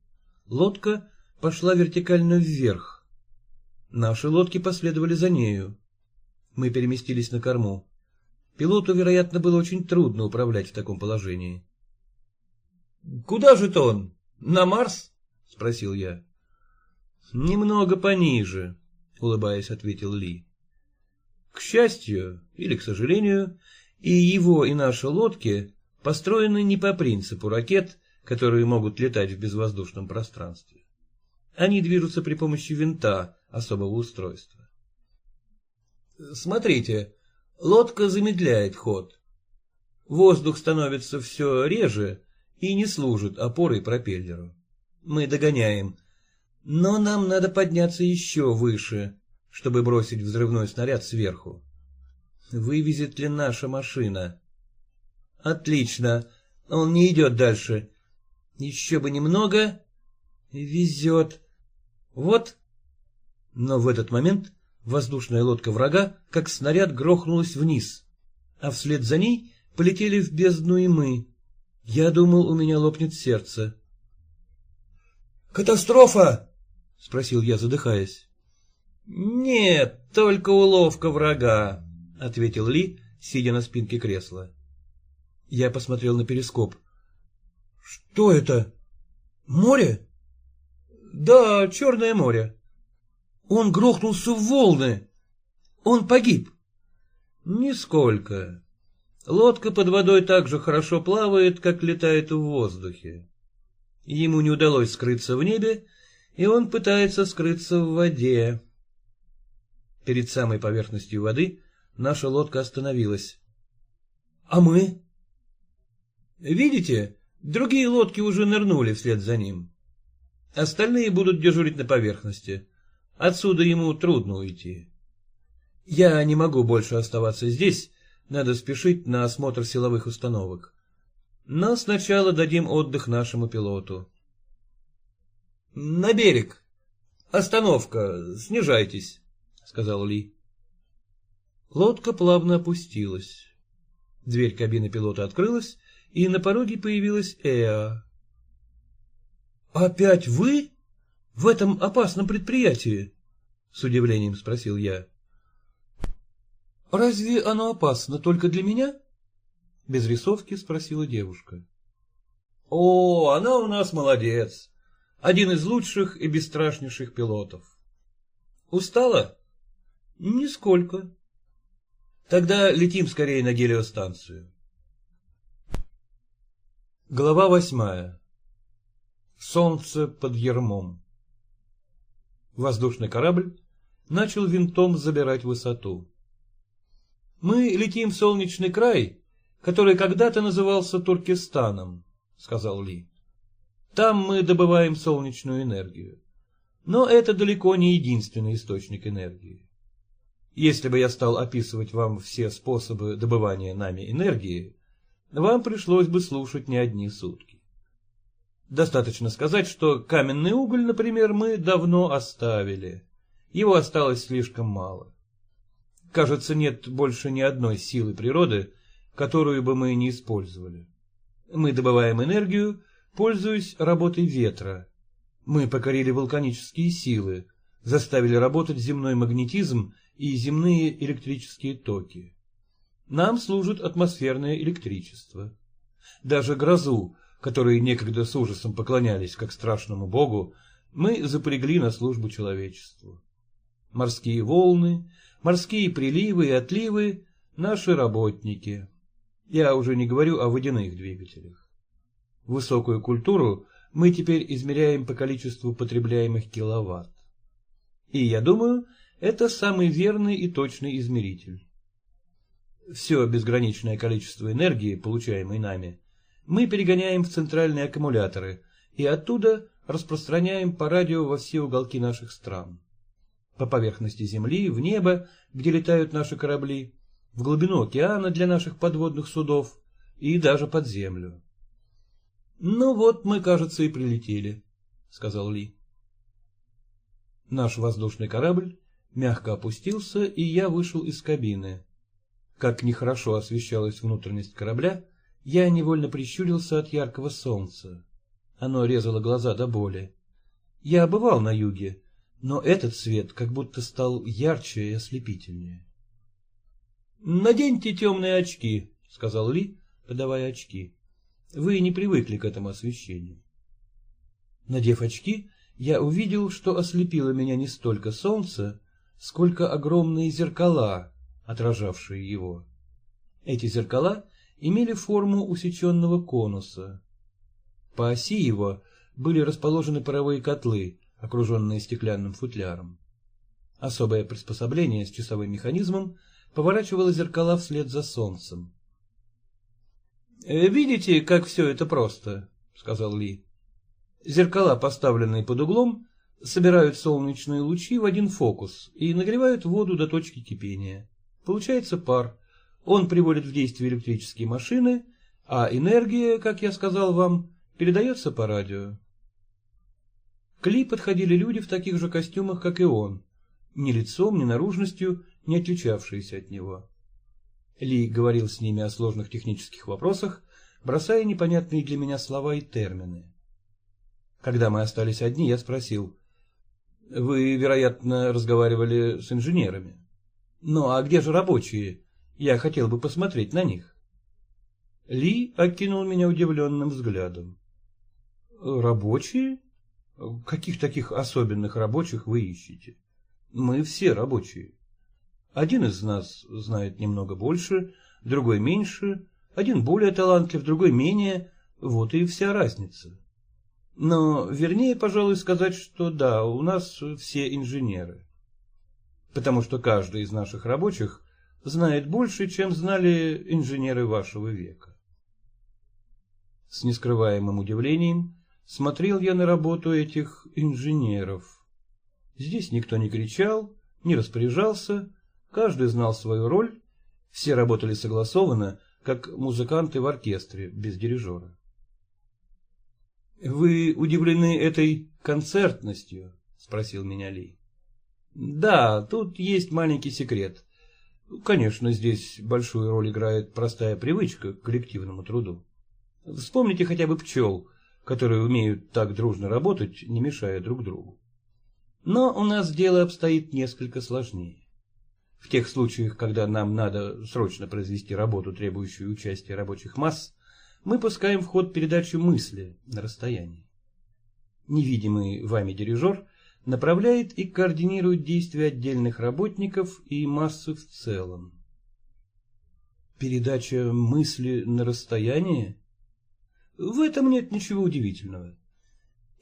Лодка пошла вертикально вверх. Наши лодки последовали за нею. Мы переместились на корму. Пилоту, вероятно, было очень трудно управлять в таком положении. — Куда же то он? На Марс? — спросил я. — Немного пониже, — улыбаясь, ответил Ли. К счастью или к сожалению, и его, и наши лодки построены не по принципу ракет, которые могут летать в безвоздушном пространстве. Они движутся при помощи винта особого устройства. Смотрите, лодка замедляет ход. Воздух становится все реже, и не служит опорой пропеллеру. Мы догоняем. Но нам надо подняться еще выше, чтобы бросить взрывной снаряд сверху. Вывезет ли наша машина? Отлично. Он не идет дальше. Еще бы немного. Везет. Вот. Но в этот момент воздушная лодка врага, как снаряд, грохнулась вниз, а вслед за ней полетели в бездну и мы. Я думал, у меня лопнет сердце. «Катастрофа!» — спросил я, задыхаясь. Нет, только уловка врага, ответил Ли, сидя на спинке кресла. Я посмотрел на перископ. Что это? Море? Да, Черное море. Он грохнулся в волны. Он погиб. Нисколько. Лодка под водой так же хорошо плавает, как летает в воздухе. Ему не удалось скрыться в небе, и он пытается скрыться в воде. Перед самой поверхностью воды наша лодка остановилась. — А мы? — Видите, другие лодки уже нырнули вслед за ним. Остальные будут дежурить на поверхности. Отсюда ему трудно уйти. Я не могу больше оставаться здесь, надо спешить на осмотр силовых установок. Но сначала дадим отдых нашему пилоту. — На берег. Остановка. Снижайтесь, — сказал Ли. Лодка плавно опустилась. Дверь кабины пилота открылась, и на пороге появилась Эа. — Опять вы? В этом опасном предприятии? — с удивлением спросил я. — Разве оно опасно только для меня? — без рисовки спросила девушка. — О, она у нас молодец. Один из лучших и бесстрашнейших пилотов. — Устала? — Нисколько. — Тогда летим скорее на гелиостанцию. Глава восьмая. Солнце под ермом. Воздушный корабль начал винтом забирать высоту. Мы летим в солнечный край, который когда-то назывался Туркестаном, сказал Ли. Там мы добываем солнечную энергию. Но это далеко не единственный источник энергии. Если бы я стал описывать вам все способы добывания нами энергии, вам пришлось бы слушать не одни сутки. Достаточно сказать, что каменный уголь, например, мы давно оставили. Его осталось слишком мало. Кажется, нет больше ни одной силы природы, которую бы мы не использовали. Мы добываем энергию, пользуясь работой ветра. Мы покорили вулканические силы, заставили работать земной магнетизм и земные электрические токи. Нам служит атмосферное электричество. Даже грозу, которой некогда с ужасом поклонялись как страшному богу, мы запрягли на службу человечеству. Морские волны, морские приливы и отливы — наши работники. Я уже не говорю о водяных двигателях. Высокую культуру мы теперь измеряем по количеству потребляемых киловатт. И, я думаю, это самый верный и точный измеритель. Все безграничное количество энергии, получаемой нами, мы перегоняем в центральные аккумуляторы и оттуда распространяем по радио во все уголки наших стран. По поверхности Земли, в небо, где летают наши корабли, в глубину океана для наших подводных судов и даже под землю. «Ну вот мы, кажется, и прилетели», — сказал Ли. Наш воздушный корабль мягко опустился, и я вышел из кабины. Как нехорошо освещалась внутренность корабля, я невольно прищурился от яркого солнца. Оно резало глаза до боли. Я бывал на юге, но этот свет как будто стал ярче и ослепительнее. «Наденьте темные очки», — сказал Ли, подавая очки. «Вы не привыкли к этому освещению». Надев очки, я увидел, что ослепило меня не столько солнце, сколько огромные зеркала, отражавшие его. Эти зеркала имели форму усеченного конуса. По оси его были расположены паровые котлы, окруженные стеклянным футляром. Особое приспособление с часовым механизмом поворачивало зеркала вслед за солнцем. «Э, «Видите, как все это просто?» — сказал Ли. «Зеркала, поставленные под углом, собирают солнечные лучи в один фокус и нагревают воду до точки кипения. Получается пар. Он приводит в действие электрические машины, а энергия, как я сказал вам, передается по радио. К Ли подходили люди в таких же костюмах, как и он, ни лицом, ни наружностью не отличавшиеся от него. Ли говорил с ними о сложных технических вопросах, бросая непонятные для меня слова и термины. Когда мы остались одни, я спросил, Вы, вероятно, разговаривали с инженерами. Ну, а где же рабочие? Я хотел бы посмотреть на них. Ли окинул меня удивленным взглядом. Рабочие? Каких таких особенных рабочих вы ищете? Мы все рабочие. Один из нас знает немного больше, другой меньше, один более талантлив, другой менее, вот и вся разница. Но вернее, пожалуй, сказать, что да, у нас все инженеры. Потому что каждый из наших рабочих знает больше, чем знали инженеры вашего века. С нескрываемым удивлением смотрел я на работу этих инженеров. Здесь никто не кричал, не распоряжался, каждый знал свою роль, все работали согласованно, как музыканты в оркестре без дирижера. «Вы удивлены этой концертностью?» — спросил меня Ли. «Да, тут есть маленький секрет. Конечно, здесь большую роль играет простая привычка к коллективному труду. Вспомните хотя бы пчел, которые умеют так дружно работать, не мешая друг другу. Но у нас дело обстоит несколько сложнее. В тех случаях, когда нам надо срочно произвести работу, требующую участия рабочих масс, мы пускаем в ход передачу мысли на расстоянии. Невидимый вами дирижер направляет и координирует действия отдельных работников и массы в целом. Передача мысли на расстояние? В этом нет ничего удивительного.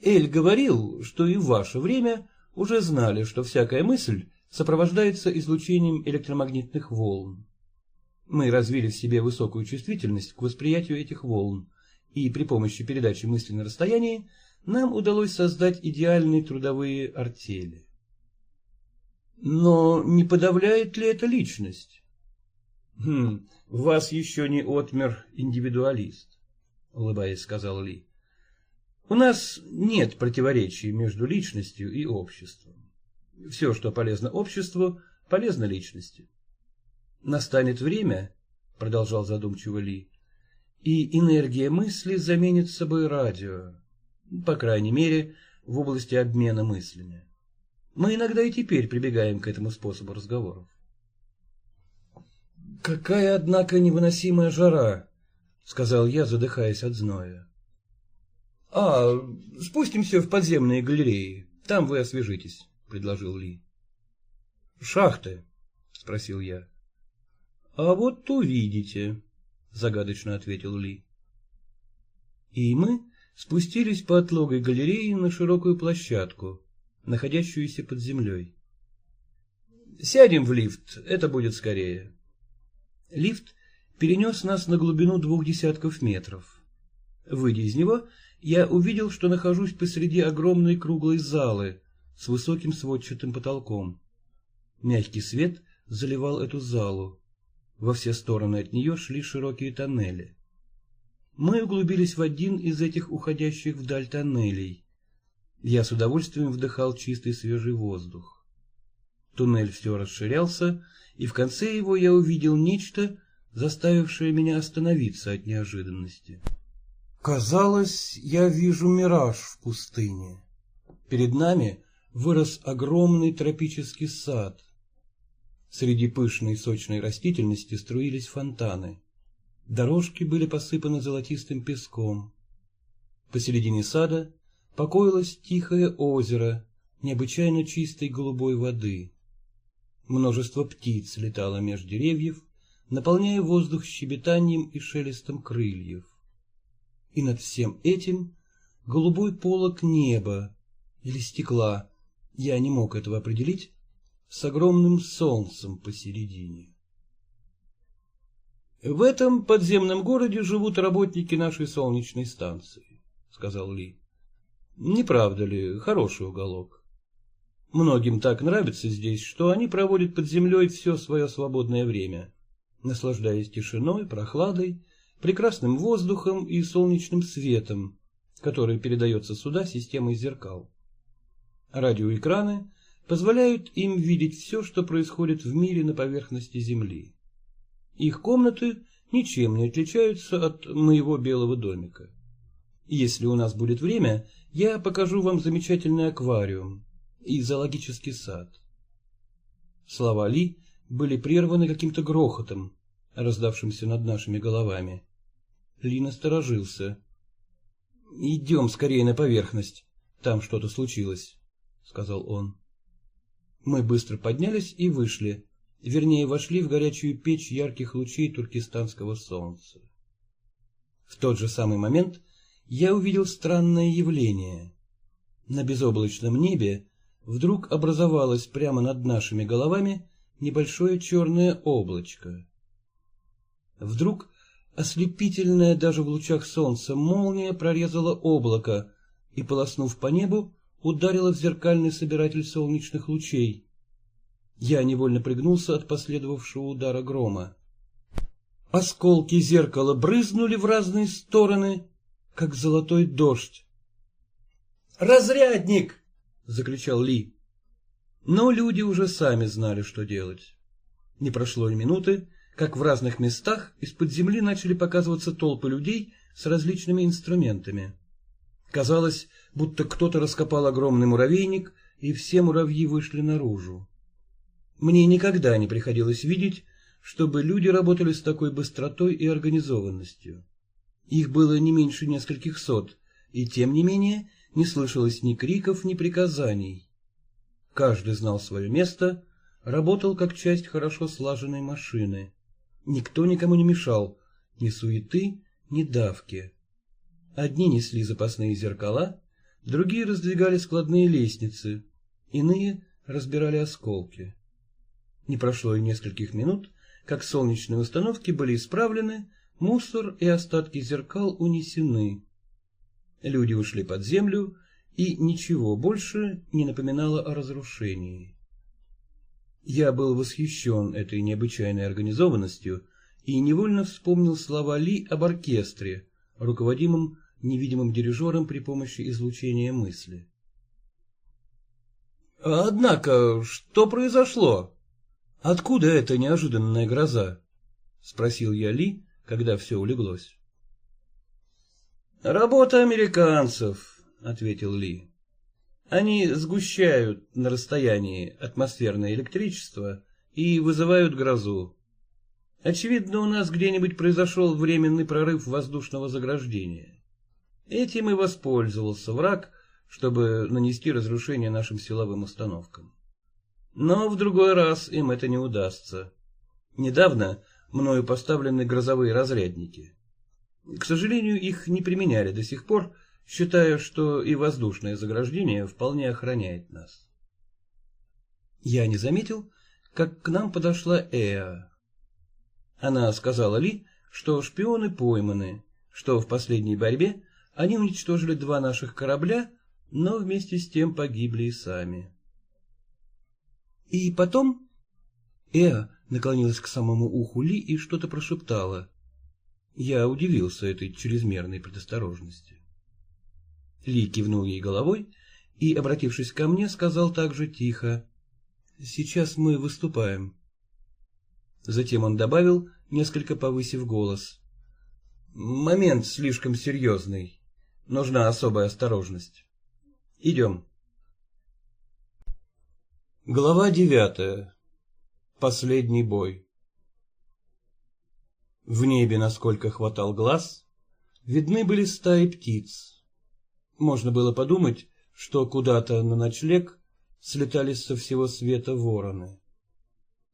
Эль говорил, что и в ваше время уже знали, что всякая мысль сопровождается излучением электромагнитных волн. Мы развили в себе высокую чувствительность к восприятию этих волн, и при помощи передачи мысли на расстоянии нам удалось создать идеальные трудовые артели. Но не подавляет ли это личность? Хм, вас еще не отмер индивидуалист, улыбаясь, сказал Ли. У нас нет противоречий между личностью и обществом. Все, что полезно обществу, полезно личности. Настанет время, продолжал задумчиво Ли, и энергия мысли заменит собой радио, по крайней мере, в области обмена мыслями. Мы иногда и теперь прибегаем к этому способу разговоров. Какая, однако, невыносимая жара, сказал я, задыхаясь от зноя. А, спустимся в подземные галереи, там вы освежитесь, предложил Ли. Шахты, спросил я. — А вот увидите, — загадочно ответил Ли. И мы спустились по отлогой галереи на широкую площадку, находящуюся под землей. «Сядем в лифт, это будет скорее». Лифт перенес нас на глубину двух десятков метров. Выйдя из него, я увидел, что нахожусь посреди огромной круглой залы с высоким сводчатым потолком. Мягкий свет заливал эту залу. Во все стороны от нее шли широкие тоннели. Мы углубились в один из этих уходящих вдаль тоннелей. Я с удовольствием вдыхал чистый свежий воздух. Туннель все расширялся, и в конце его я увидел нечто, заставившее меня остановиться от неожиданности. Казалось, я вижу мираж в пустыне. Перед нами вырос огромный тропический сад — Среди пышной сочной растительности струились фонтаны. Дорожки были посыпаны золотистым песком. Посередине сада покоилось тихое озеро необычайно чистой голубой воды. Множество птиц летало меж деревьев, наполняя воздух щебетанием и шелестом крыльев. И над всем этим голубой полог неба или стекла, я не мог этого определить, с огромным солнцем посередине. В этом подземном городе живут работники нашей солнечной станции, сказал Ли. Не правда ли, хороший уголок? Многим так нравится здесь, что они проводят под землей все свое свободное время, наслаждаясь тишиной, прохладой, прекрасным воздухом и солнечным светом, который передается сюда системой зеркал. Радиоэкраны позволяют им видеть все, что происходит в мире на поверхности Земли. Их комнаты ничем не отличаются от моего белого домика. Если у нас будет время, я покажу вам замечательный аквариум. и зоологический сад. Слова Ли были прерваны каким-то грохотом, раздавшимся над нашими головами. Ли насторожился. — Идем скорее на поверхность, там что-то случилось, — сказал он. Мы быстро поднялись и вышли, вернее, вошли в горячую печь ярких лучей туркестанского солнца. В тот же самый момент я увидел странное явление. На безоблачном небе вдруг образовалось прямо над нашими головами небольшое черное облачко. Вдруг ослепительная даже в лучах солнца молния прорезала облако и, полоснув по небу, ударила в зеркальный собиратель солнечных лучей. Я невольно пригнулся от последовавшего удара грома. Осколки зеркала брызнули в разные стороны, как золотой дождь. «Разрядник!» — закричал Ли. Но люди уже сами знали, что делать. Не прошло и минуты, как в разных местах из-под земли начали показываться толпы людей с различными инструментами. Казалось, будто кто-то раскопал огромный муравейник, и все муравьи вышли наружу. Мне никогда не приходилось видеть, чтобы люди работали с такой быстротой и организованностью. Их было не меньше нескольких сот, и тем не менее не слышалось ни криков, ни приказаний. Каждый знал свое место, работал как часть хорошо слаженной машины. Никто никому не мешал, ни суеты, ни давки. Одни несли запасные зеркала, другие раздвигали складные лестницы, иные разбирали осколки. Не прошло и нескольких минут, как солнечные установки были исправлены, мусор и остатки зеркал унесены. Люди ушли под землю, и ничего больше не напоминало о разрушении. Я был восхищен этой необычайной организованностью и невольно вспомнил слова Ли об оркестре, руководимом невидимым дирижером при помощи излучения мысли. «Однако, что произошло? Откуда эта неожиданная гроза?» — спросил я Ли, когда все улеглось. «Работа американцев», — ответил Ли. «Они сгущают на расстоянии атмосферное электричество и вызывают грозу. Очевидно, у нас где-нибудь произошел временный прорыв воздушного заграждения. Этим и воспользовался враг, чтобы нанести разрушение нашим силовым установкам. Но в другой раз им это не удастся. Недавно мною поставлены грозовые разрядники. К сожалению, их не применяли до сих пор, считая, что и воздушное заграждение вполне охраняет нас. Я не заметил, как к нам подошла Эа. Она сказала Ли, что шпионы пойманы, что в последней борьбе они уничтожили два наших корабля, но вместе с тем погибли и сами. И потом Эа наклонилась к самому уху Ли и что-то прошептала. Я удивился этой чрезмерной предосторожности. Ли кивнул ей головой и, обратившись ко мне, сказал также тихо, «Сейчас мы выступаем». Затем он добавил, несколько повысив голос, «Момент слишком серьезный. Нужна особая осторожность. Идем». Глава девятая. Последний бой. В небе, насколько хватал глаз, видны были стаи птиц. Можно было подумать, что куда-то на ночлег слетались со всего света вороны.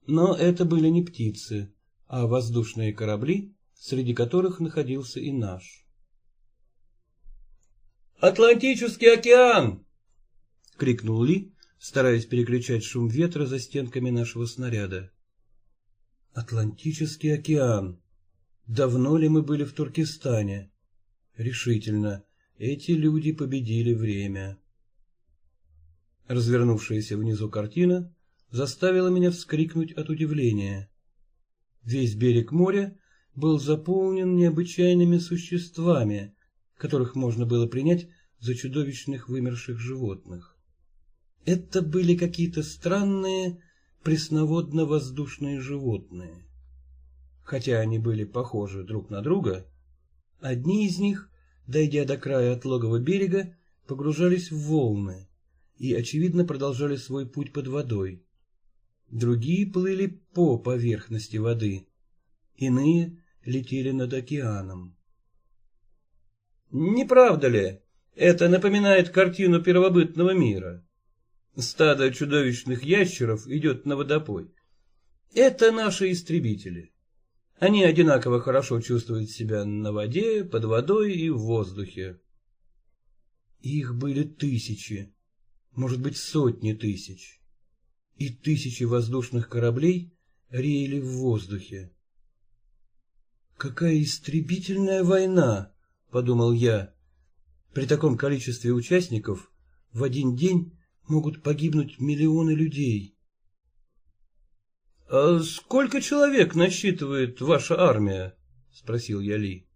Но это были не птицы, а воздушные корабли, среди которых находился и наш. «Атлантический океан!» — крикнул Ли, стараясь перекричать шум ветра за стенками нашего снаряда. «Атлантический океан!» Давно ли мы были в Туркестане? Решительно, эти люди победили время. Развернувшаяся внизу картина заставила меня вскрикнуть от удивления. Весь берег моря был заполнен необычайными существами, которых можно было принять за чудовищных вымерших животных. Это были какие-то странные пресноводно-воздушные животные хотя они были похожи друг на друга, одни из них, дойдя до края отлогого берега, погружались в волны, и, очевидно, продолжали свой путь под водой. Другие плыли по поверхности воды, иные летели над океаном. Не правда ли, это напоминает картину первобытного мира? Стадо чудовищных ящеров идет на водопой. Это наши истребители. Они одинаково хорошо чувствуют себя на воде, под водой и в воздухе. Их были тысячи, может быть, сотни тысяч. И тысячи воздушных кораблей реяли в воздухе. «Какая истребительная война!» — подумал я. «При таком количестве участников в один день могут погибнуть миллионы людей». «А сколько человек насчитывает ваша армия?» — спросил я Ли.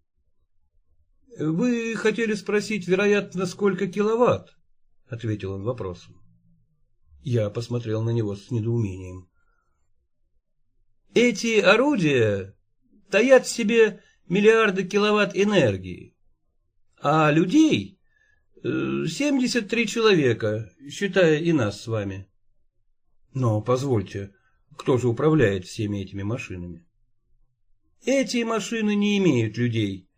«Вы хотели спросить, вероятно, сколько киловатт?» — ответил он вопросом. Я посмотрел на него с недоумением. «Эти орудия таят в себе миллиарды киловатт энергии, а людей — семьдесят три человека, считая и нас с вами». «Но позвольте, кто же управляет всеми этими машинами? Эти машины не имеют людей.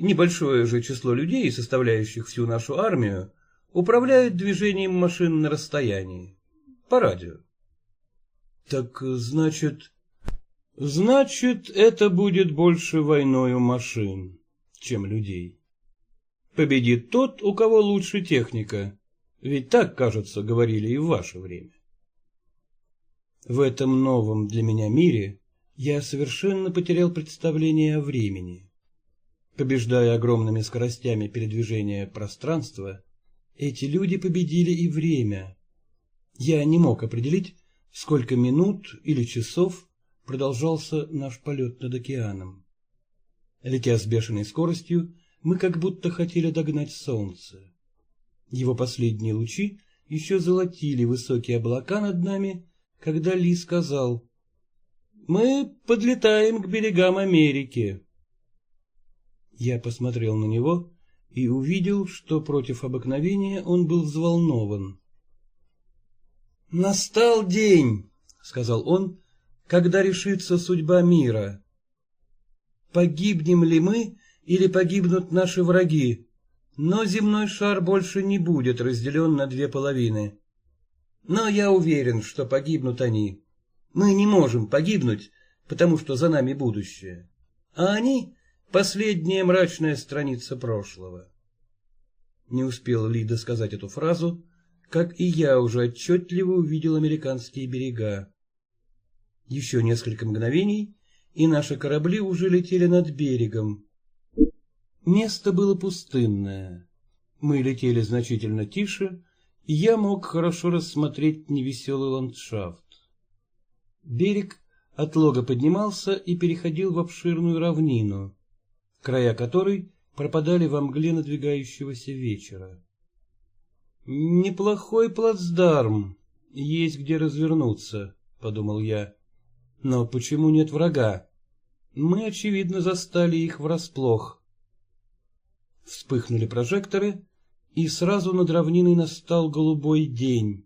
Небольшое же число людей, составляющих всю нашу армию, управляют движением машин на расстоянии. По радио. Так значит... Значит, это будет больше войною машин, чем людей. Победит тот, у кого лучше техника. Ведь так, кажется, говорили и в ваше время. В этом новом для меня мире я совершенно потерял представление о времени. Побеждая огромными скоростями передвижения пространства, эти люди победили и время. Я не мог определить, сколько минут или часов продолжался наш полет над океаном. Летя с бешеной скоростью, мы как будто хотели догнать солнце. Его последние лучи еще золотили высокие облака над нами, когда Ли сказал «Мы подлетаем к берегам Америки». Я посмотрел на него и увидел, что против обыкновения он был взволнован. «Настал день», — сказал он, — «когда решится судьба мира. Погибнем ли мы или погибнут наши враги, но земной шар больше не будет разделен на две половины. Но я уверен, что погибнут они. Мы не можем погибнуть, потому что за нами будущее. А они — последняя мрачная страница прошлого. Не успел Лида сказать эту фразу, как и я уже отчетливо увидел американские берега. Еще несколько мгновений, и наши корабли уже летели над берегом. Место было пустынное. Мы летели значительно тише, я мог хорошо рассмотреть невеселый ландшафт. Берег от лога поднимался и переходил в обширную равнину, края которой пропадали во мгле надвигающегося вечера. «Неплохой плацдарм, есть где развернуться», — подумал я. «Но почему нет врага? Мы, очевидно, застали их врасплох». Вспыхнули прожекторы, и сразу над равниной настал голубой день.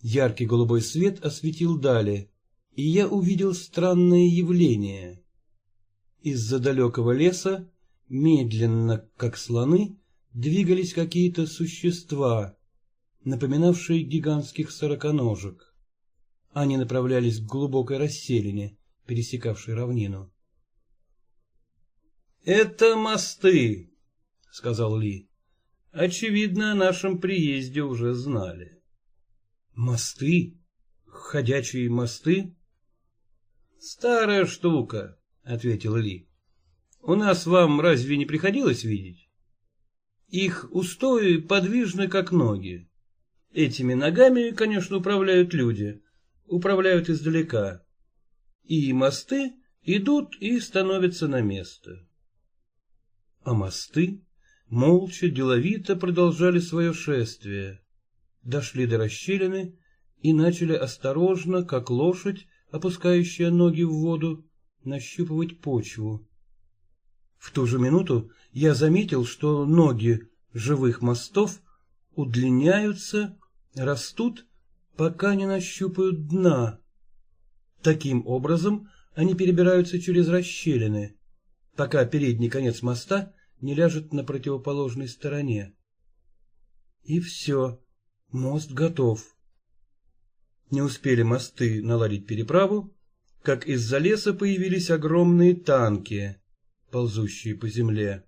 Яркий голубой свет осветил дали, и я увидел странное явление. Из-за далекого леса, медленно, как слоны, двигались какие-то существа, напоминавшие гигантских сороконожек. Они направлялись к глубокой расселине, пересекавшей равнину. — Это мосты, — сказал Ли. Очевидно, о нашем приезде уже знали. Мосты? Ходячие мосты? Старая штука, ответил Ли. У нас вам разве не приходилось видеть? Их устои подвижны, как ноги. Этими ногами, конечно, управляют люди, управляют издалека. И мосты идут и становятся на место. А мосты молча, деловито продолжали свое шествие. Дошли до расщелины и начали осторожно, как лошадь, опускающая ноги в воду, нащупывать почву. В ту же минуту я заметил, что ноги живых мостов удлиняются, растут, пока не нащупают дна. Таким образом они перебираются через расщелины, пока передний конец моста не ляжет на противоположной стороне. И все, мост готов. Не успели мосты наладить переправу, как из-за леса появились огромные танки, ползущие по земле,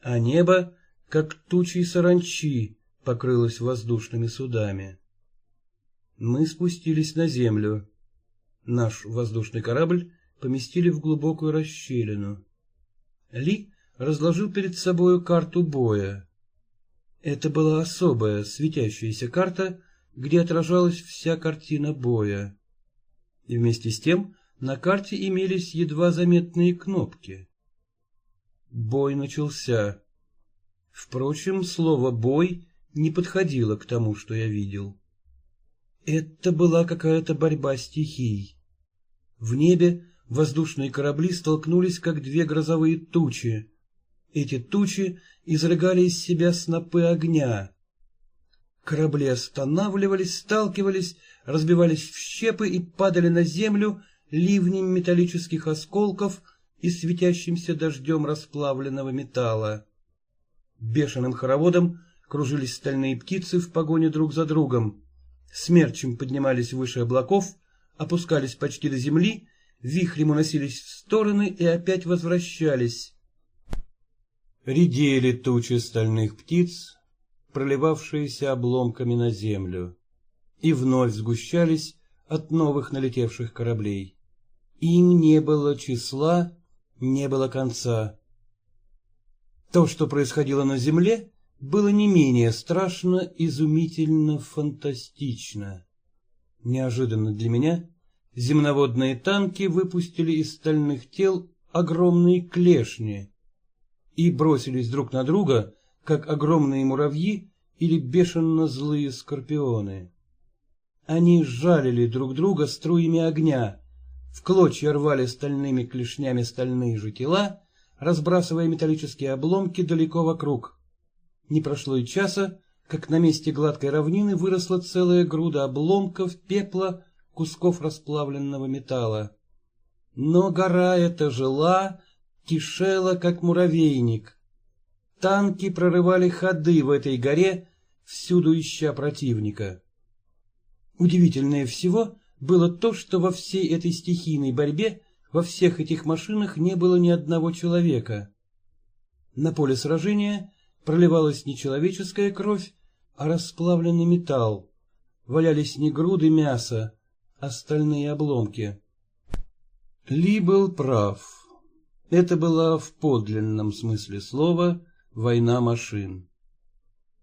а небо, как тучи саранчи, покрылось воздушными судами. Мы спустились на землю. Наш воздушный корабль поместили в глубокую расщелину. Ли разложил перед собою карту боя. Это была особая светящаяся карта, где отражалась вся картина боя. И вместе с тем на карте имелись едва заметные кнопки. Бой начался. Впрочем, слово «бой» не подходило к тому, что я видел. Это была какая-то борьба стихий. В небе воздушные корабли столкнулись, как две грозовые тучи. Эти тучи изрыгали из себя снопы огня. Корабли останавливались, сталкивались, разбивались в щепы и падали на землю ливнем металлических осколков и светящимся дождем расплавленного металла. Бешеным хороводом кружились стальные птицы в погоне друг за другом. Смерчем поднимались выше облаков, опускались почти до земли, вихрем уносились в стороны и опять возвращались. Редели тучи стальных птиц, проливавшиеся обломками на землю, и вновь сгущались от новых налетевших кораблей. Им не было числа, не было конца. То, что происходило на земле, было не менее страшно, изумительно, фантастично. Неожиданно для меня земноводные танки выпустили из стальных тел огромные клешни и бросились друг на друга, как огромные муравьи или бешено злые скорпионы. Они жалили друг друга струями огня, в клочья рвали стальными клешнями стальные же тела, разбрасывая металлические обломки далеко вокруг. Не прошло и часа, как на месте гладкой равнины выросла целая груда обломков, пепла, кусков расплавленного металла. Но гора эта жила, кишела, как муравейник. Танки прорывали ходы в этой горе, всюду ища противника. Удивительнее всего было то, что во всей этой стихийной борьбе, во всех этих машинах не было ни одного человека. На поле сражения проливалась не человеческая кровь, а расплавленный металл. Валялись не груды мяса, а стальные обломки. Ли был прав. Это была в подлинном смысле слова война машин.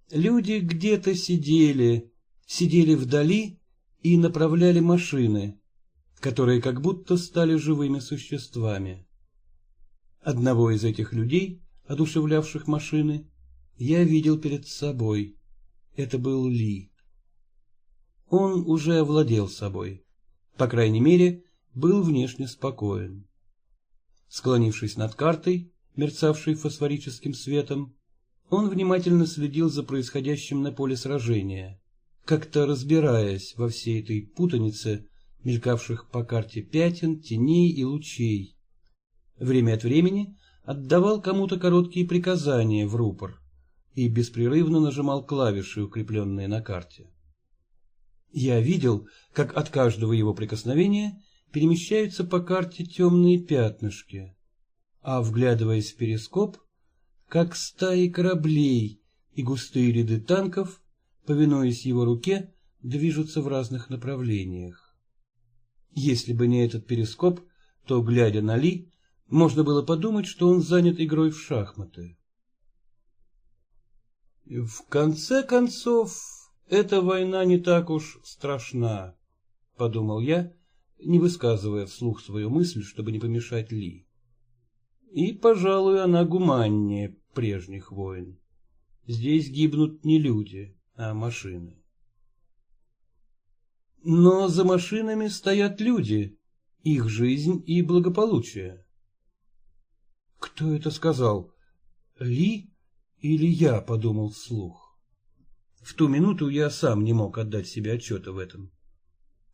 Люди где-то сидели, сидели вдали и направляли машины, которые как будто стали живыми существами. Одного из этих людей, одушевлявших машины, я видел перед собой. Это был Ли. Он уже овладел собой. По крайней мере, был внешне спокоен. Склонившись над картой, мерцавшей фосфорическим светом, он внимательно следил за происходящим на поле сражения, как-то разбираясь во всей этой путанице, мелькавших по карте пятен, теней и лучей. Время от времени отдавал кому-то короткие приказания в рупор и беспрерывно нажимал клавиши, укрепленные на карте. Я видел, как от каждого его прикосновения перемещаются по карте темные пятнышки, а, вглядываясь в перископ, как стаи кораблей и густые ряды танков, повинуясь его руке, движутся в разных направлениях. Если бы не этот перископ, то, глядя на Ли, можно было подумать, что он занят игрой в шахматы. В конце концов, эта война не так уж страшна, подумал я, не высказывая вслух свою мысль, чтобы не помешать Ли. И, пожалуй, она гуманнее прежних войн. Здесь гибнут не люди, а машины. Но за машинами стоят люди, их жизнь и благополучие. Кто это сказал? Ли или я подумал вслух. В ту минуту я сам не мог отдать себе отчета в этом.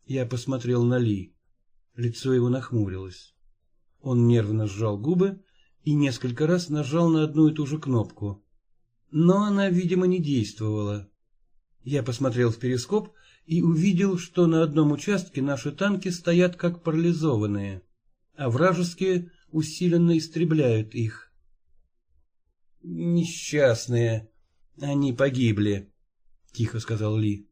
Я посмотрел на Ли. Лицо его нахмурилось. Он нервно сжал губы и несколько раз нажал на одну и ту же кнопку. Но она, видимо, не действовала. Я посмотрел в перископ и увидел, что на одном участке наши танки стоят как парализованные, а вражеские усиленно истребляют их. «Несчастные, они погибли», — тихо сказал Ли.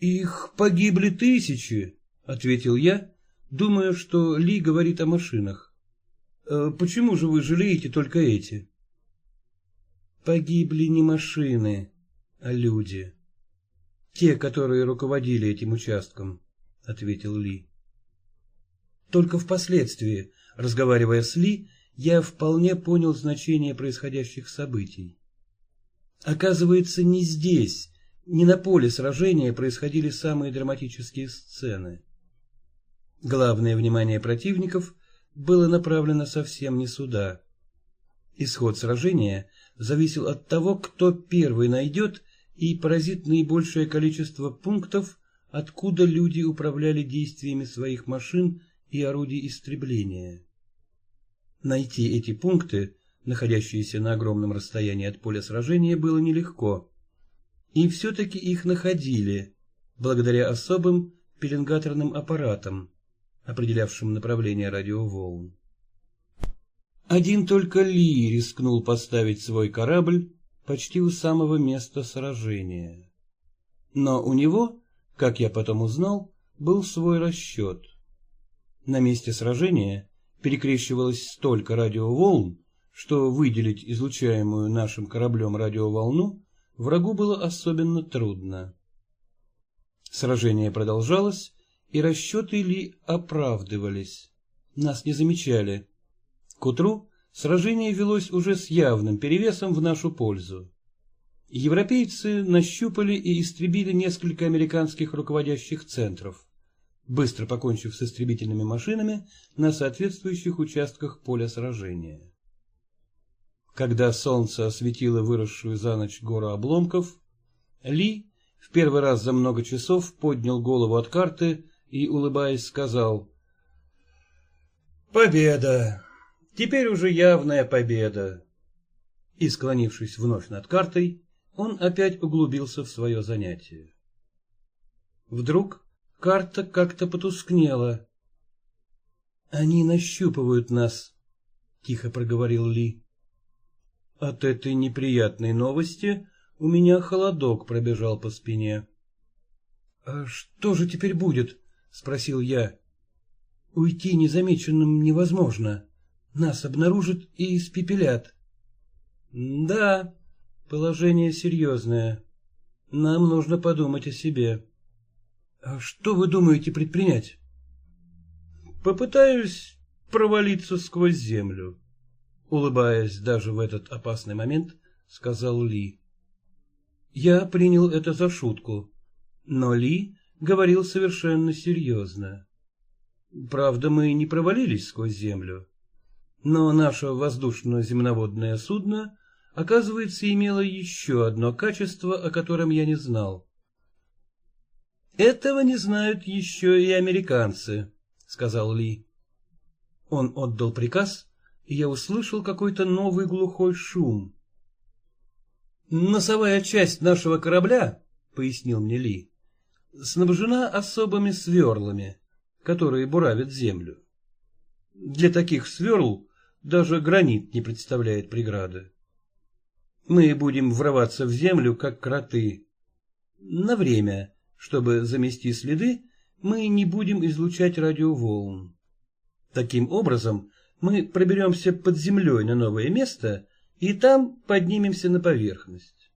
«Их погибли тысячи», — ответил я, думая, что Ли говорит о машинах. «Э, «Почему же вы жалеете только эти?» «Погибли не машины, а люди. Те, которые руководили этим участком», — ответил Ли. Только впоследствии, разговаривая с Ли, я вполне понял значение происходящих событий. Оказывается, не здесь, не на поле сражения происходили самые драматические сцены. Главное внимание противников было направлено совсем не сюда. Исход сражения зависел от того, кто первый найдет и поразит наибольшее количество пунктов, откуда люди управляли действиями своих машин и орудий истребления. Найти эти пункты, находящиеся на огромном расстоянии от поля сражения, было нелегко. И все-таки их находили, благодаря особым пеленгаторным аппаратам, определявшим направление радиоволн. Один только Ли рискнул поставить свой корабль почти у самого места сражения. Но у него, как я потом узнал, был свой расчет. На месте сражения перекрещивалось столько радиоволн, что выделить излучаемую нашим кораблем радиоволну врагу было особенно трудно. Сражение продолжалось, и расчеты Ли оправдывались. Нас не замечали. К утру сражение велось уже с явным перевесом в нашу пользу. Европейцы нащупали и истребили несколько американских руководящих центров быстро покончив с истребительными машинами на соответствующих участках поля сражения. Когда солнце осветило выросшую за ночь гору обломков, Ли в первый раз за много часов поднял голову от карты и, улыбаясь, сказал «Победа! Теперь уже явная победа!» И, склонившись вновь над картой, он опять углубился в свое занятие. Вдруг Карта как-то потускнела. «Они нащупывают нас», — тихо проговорил Ли. От этой неприятной новости у меня холодок пробежал по спине. «А что же теперь будет?» — спросил я. «Уйти незамеченным невозможно. Нас обнаружат и испепелят». «Да, положение серьезное. Нам нужно подумать о себе». А что вы думаете предпринять? Попытаюсь провалиться сквозь землю. Улыбаясь даже в этот опасный момент, сказал Ли. Я принял это за шутку, но Ли говорил совершенно серьезно. Правда, мы не провалились сквозь землю, но наше воздушно-земноводное судно, оказывается, имело еще одно качество, о котором я не знал. Этого не знают еще и американцы, сказал Ли. Он отдал приказ, и я услышал какой-то новый глухой шум. Носовая часть нашего корабля, пояснил мне Ли, снабжена особыми сверлами, которые буравят землю. Для таких сверл даже гранит не представляет преграды. Мы будем врываться в землю, как кроты. На время, чтобы замести следы, мы не будем излучать радиоволн. Таким образом, мы проберемся под землей на новое место и там поднимемся на поверхность.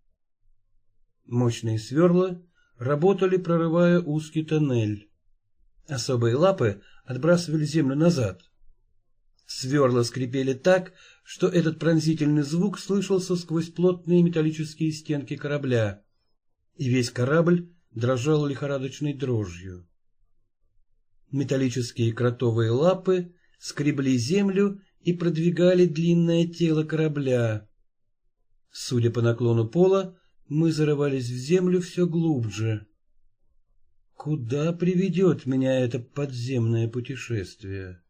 Мощные сверла работали, прорывая узкий тоннель. Особые лапы отбрасывали землю назад. Сверла скрипели так, что этот пронзительный звук слышался сквозь плотные металлические стенки корабля, и весь корабль дрожал лихорадочной дрожью. Металлические кротовые лапы скребли землю и продвигали длинное тело корабля. Судя по наклону пола, Мы зарывались в землю все глубже. Куда приведет меня это подземное путешествие?